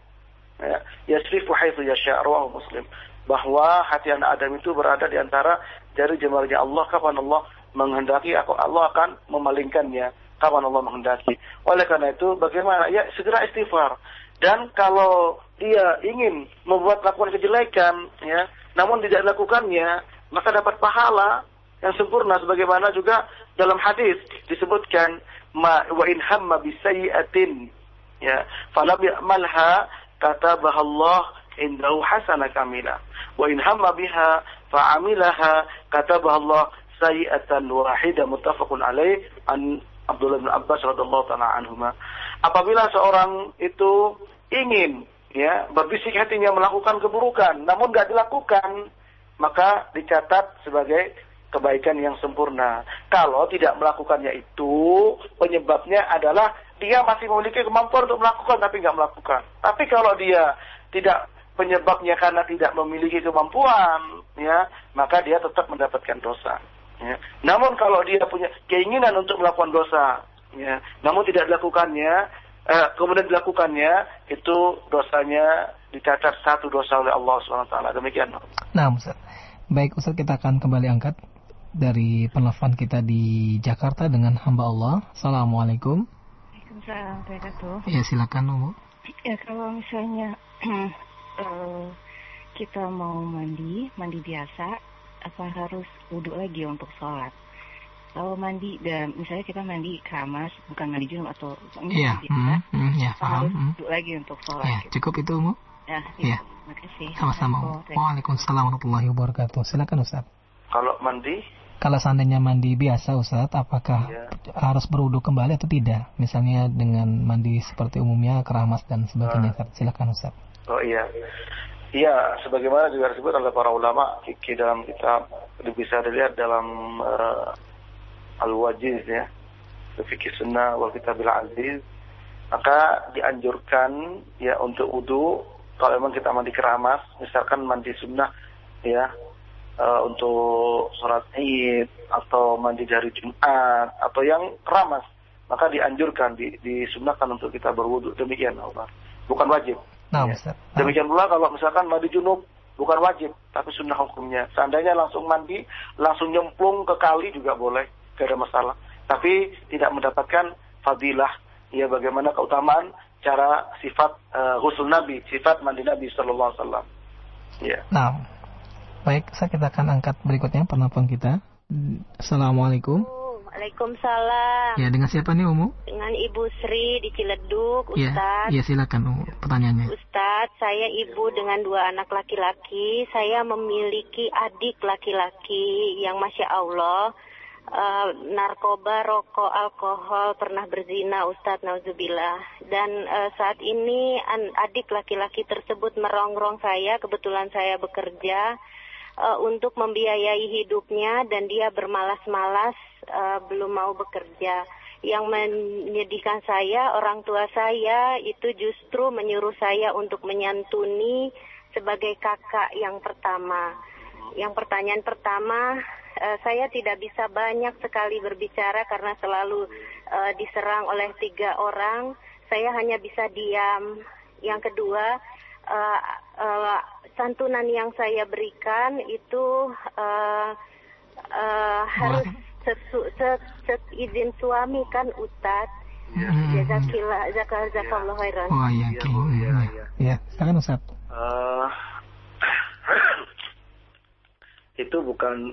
ya, yasrifu haitsu yasha." Rawahu Muslim. Bahwa hati anak Adam itu berada di antara jari jemarinya Allah kapan Allah menghendaki aku Allah akan memalingkannya kapan Allah menghendaki. Oleh karena itu bagaimana? Ya segera istighfar. Dan kalau dia ingin membuat lakukan kejelekan, ya, namun tidak dilakukannya, maka dapat pahala yang sempurna sebagaimana juga dalam hadis disebutkan ma wa in hamma bisayyi'atin ya falam ya'malha katabaha Allah indahu hasanah kamila wa in hamma biha fa'amilaha katabaha Allah sayyi'atan wahida muttafaqun alaih an Abdullah bin Abbas radhiyallahu taala anhuma apabila seorang itu ingin ya berbisik hatinya melakukan keburukan namun tidak dilakukan maka dicatat sebagai kebaikan yang sempurna. Kalau tidak melakukannya itu, penyebabnya adalah dia masih memiliki kemampuan untuk melakukan tapi nggak melakukan. Tapi kalau dia tidak penyebabnya karena tidak memiliki kemampuan, ya, maka dia tetap mendapatkan dosa. Ya. Namun kalau dia punya keinginan untuk melakukan dosa, ya, namun tidak dilakukannya, eh, kemudian dilakukannya, itu dosanya dicatat satu dosa oleh Allah Subhanahu Wa Taala. Demikian. Nah, Ustaz. Baik, Ustaz kita akan kembali angkat dari penelpon kita di Jakarta dengan hamba Allah. Assalamualaikum. Waalaikumsalam wabarakatuh. Ya, silakan, Umu. Ya kalau misalnya eh, kita mau mandi, mandi biasa, apa harus wudhu lagi untuk sholat? Kalau mandi dan misalnya kita mandi keramas, bukan mandi junub atau Iya, biasa, hmm, hmm, ya, apa paham. harus hmm. wudhu lagi untuk sholat? Ya, gitu. cukup itu, Umu. Ya, Iya. terima kasih. Sama-sama. Waalaikumsalam warahmatullahi wabarakatuh. Silakan, Ustaz. Kalau mandi, Kalau seandainya mandi biasa, Ustaz, apakah ya, harus berwudu kembali atau tidak? Misalnya dengan mandi seperti umumnya, keramas dan sebagainya. Ustaz. Silakan, Ustaz. Oh iya. Iya, sebagaimana juga disebut oleh para ulama fikih dalam kitab bisa dilihat dalam eh, Al-Wajiz ya. Fikih Sunnah wal Kitabil Aziz. Maka dianjurkan ya untuk wudu kalau memang kita mandi keramas, misalkan mandi sunnah ya uh, untuk sholat id atau mandi dari Jumat atau yang keramas, maka dianjurkan, di, disunahkan untuk kita berwudu demikian Allah. Bukan wajib. Nah, ya. Demikian pula kalau misalkan mandi junub bukan wajib, tapi sunnah hukumnya. Seandainya langsung mandi, langsung nyemplung ke kali juga boleh, tidak ada masalah. Tapi tidak mendapatkan fadilah, ya bagaimana keutamaan cara sifat uh, ghusl Nabi, sifat mandi Nabi Sallallahu Alaihi Wasallam. Ya. Nah, baik, saya kita akan angkat berikutnya penelpon kita. Assalamualaikum. Waalaikumsalam. Ya, dengan siapa nih Umu? Dengan Ibu Sri di Ciledug, Ya, Ustadz. ya silakan Umu, pertanyaannya. Ustadz, saya ibu dengan dua anak laki-laki. Saya memiliki adik laki-laki yang Masya Allah eh, narkoba, rokok, alkohol, pernah berzina Ustadz Nauzubillah. Dan eh, saat ini adik laki-laki tersebut merongrong saya, kebetulan saya bekerja eh, untuk membiayai hidupnya dan dia bermalas-malas eh, belum mau bekerja. Yang menyedihkan saya, orang tua saya itu justru menyuruh saya untuk menyantuni sebagai kakak yang pertama. Yang pertanyaan pertama, eh, saya tidak bisa banyak sekali berbicara karena selalu diserang oleh tiga orang. Saya hanya bisa diam. Yang kedua, eh, santunan yang saya berikan itu eh, eh, harus sesu, se, se- izin suami kan Ustaz. Jazakillah, zakal, zakallah khairan. Oh iya, oke. Ya, ya. silakan Ustaz. Eh, itu bukan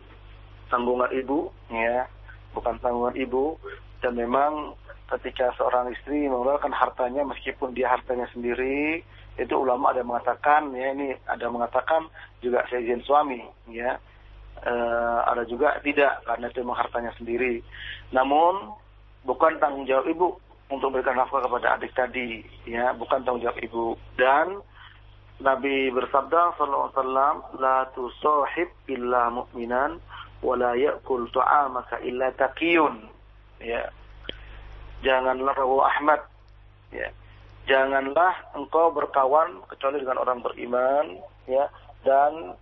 tanggungan ibu, ya, bukan tanggungan ibu, dan memang ketika seorang istri mengeluarkan hartanya, meskipun dia hartanya sendiri, itu ulama ada mengatakan, ya ini ada mengatakan juga seizin suami, ya, Eh, ada juga tidak karena itu memang sendiri. Namun bukan tanggung jawab ibu untuk memberikan nafkah kepada adik tadi, ya, bukan tanggung jawab ibu. Dan Nabi bersabda sallallahu alaihi wasallam, "La tusahib illa mu'minan wa la ya'kul ta'amaka illa taqiyun." Ya. Janganlah rawu Ahmad. Ya. Janganlah engkau berkawan kecuali dengan orang beriman, ya. Dan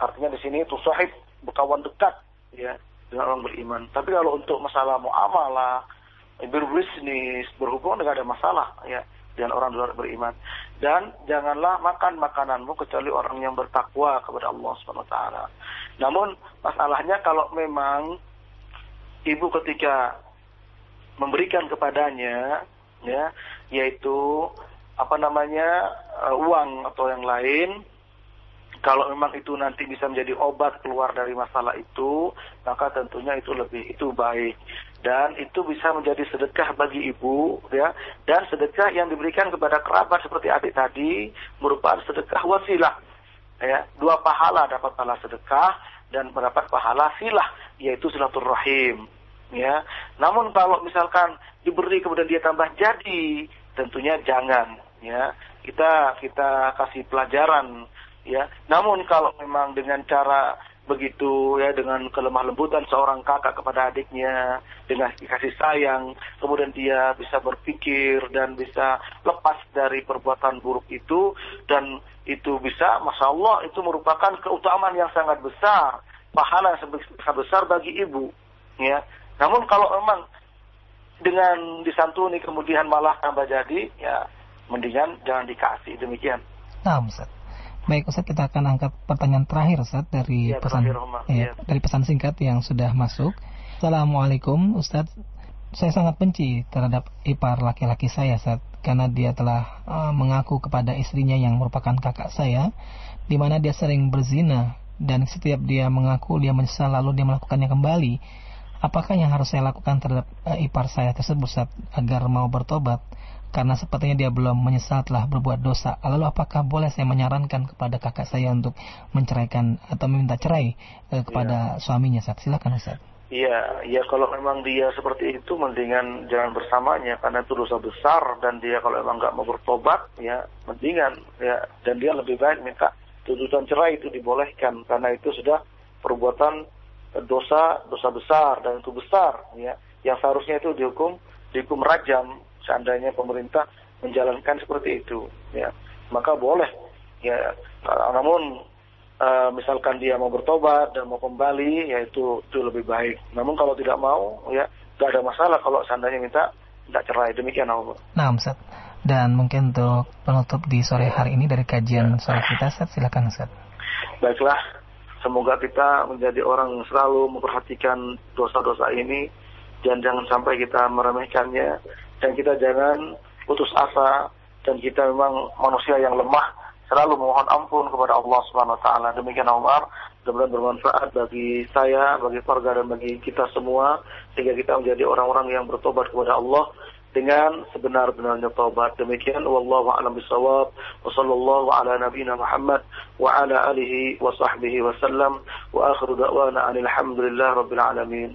artinya di sini tusahib berkawan dekat, ya, dengan orang beriman. Tapi kalau untuk masalah muamalah, berbisnis, berhubungan tidak ada masalah, ya dengan orang luar beriman. Dan janganlah makan makananmu kecuali orang yang bertakwa kepada Allah Subhanahu wa taala. Namun masalahnya kalau memang ibu ketika memberikan kepadanya ya yaitu apa namanya uh, uang atau yang lain. Kalau memang itu nanti bisa menjadi obat keluar dari masalah itu, maka tentunya itu lebih itu baik. Dan itu bisa menjadi sedekah bagi ibu ya. Dan sedekah yang diberikan kepada kerabat seperti adik tadi merupakan sedekah wasilah ya. Dua pahala dapat pahala sedekah dan mendapat pahala silah yaitu silaturahim ya namun kalau misalkan diberi kemudian dia tambah jadi tentunya jangan ya kita kita kasih pelajaran ya. Namun kalau memang dengan cara begitu ya dengan kelemah lembutan seorang kakak kepada adiknya dengan kasih sayang kemudian dia bisa berpikir dan bisa lepas dari perbuatan buruk itu dan itu bisa masya Allah itu merupakan keutamaan yang sangat besar pahala yang sangat besar bagi ibu ya namun kalau memang dengan disantuni kemudian malah tambah jadi ya mendingan jangan dikasih demikian Nah, Ustaz. Baik Ustaz, kita akan angkat pertanyaan terakhir Ustaz dari Ya, pesan terakhir, ya, Ya. dari pesan singkat yang sudah masuk. Assalamualaikum Ustaz. Saya sangat benci terhadap ipar laki-laki saya Ustaz karena dia telah uh, mengaku kepada istrinya yang merupakan kakak saya di mana dia sering berzina dan setiap dia mengaku dia menyesal lalu dia melakukannya kembali. Apakah yang harus saya lakukan terhadap uh, ipar saya tersebut Ustaz agar mau bertobat? Karena sepertinya dia belum menyesal telah berbuat dosa. Lalu apakah boleh saya menyarankan kepada kakak saya untuk menceraikan atau meminta cerai eh, kepada suaminya Ustaz? Silakan Ustaz. Iya, ya kalau memang dia seperti itu mendingan jangan bersamanya karena itu dosa besar dan dia kalau memang nggak mau bertobat ya mendingan ya dan dia lebih baik minta tuntutan cerai itu dibolehkan karena itu sudah perbuatan dosa dosa besar dan itu besar ya yang seharusnya itu dihukum dihukum rajam seandainya pemerintah menjalankan seperti itu ya maka boleh Ya, namun uh, misalkan dia mau bertobat dan mau kembali, yaitu itu lebih baik. Namun kalau tidak mau, ya tidak ada masalah kalau seandainya minta tidak cerai. Demikian Allah. Nah, Ustaz. Dan mungkin untuk penutup di sore hari ini dari kajian sore kita, Ustaz, silakan Ustaz. Baiklah, semoga kita menjadi orang yang selalu memperhatikan dosa-dosa ini dan jangan sampai kita meremehkannya. Dan kita jangan putus asa dan kita memang manusia yang lemah. Selalu mohon ampun kepada Allah Subhanahu wa taala. Demikian Umar, mudah-mudahan bermanfaat bagi saya, bagi keluarga dan bagi kita semua sehingga kita menjadi orang-orang yang bertobat kepada Allah dengan sebenar-benarnya taubat. Demikian wallahu a'lam bisawab wa sallallahu ala nabiyyina Muhammad wa ala alihi wa sahbihi wa sallam wa akhiru da'wana alhamdulillah rabbil alamin.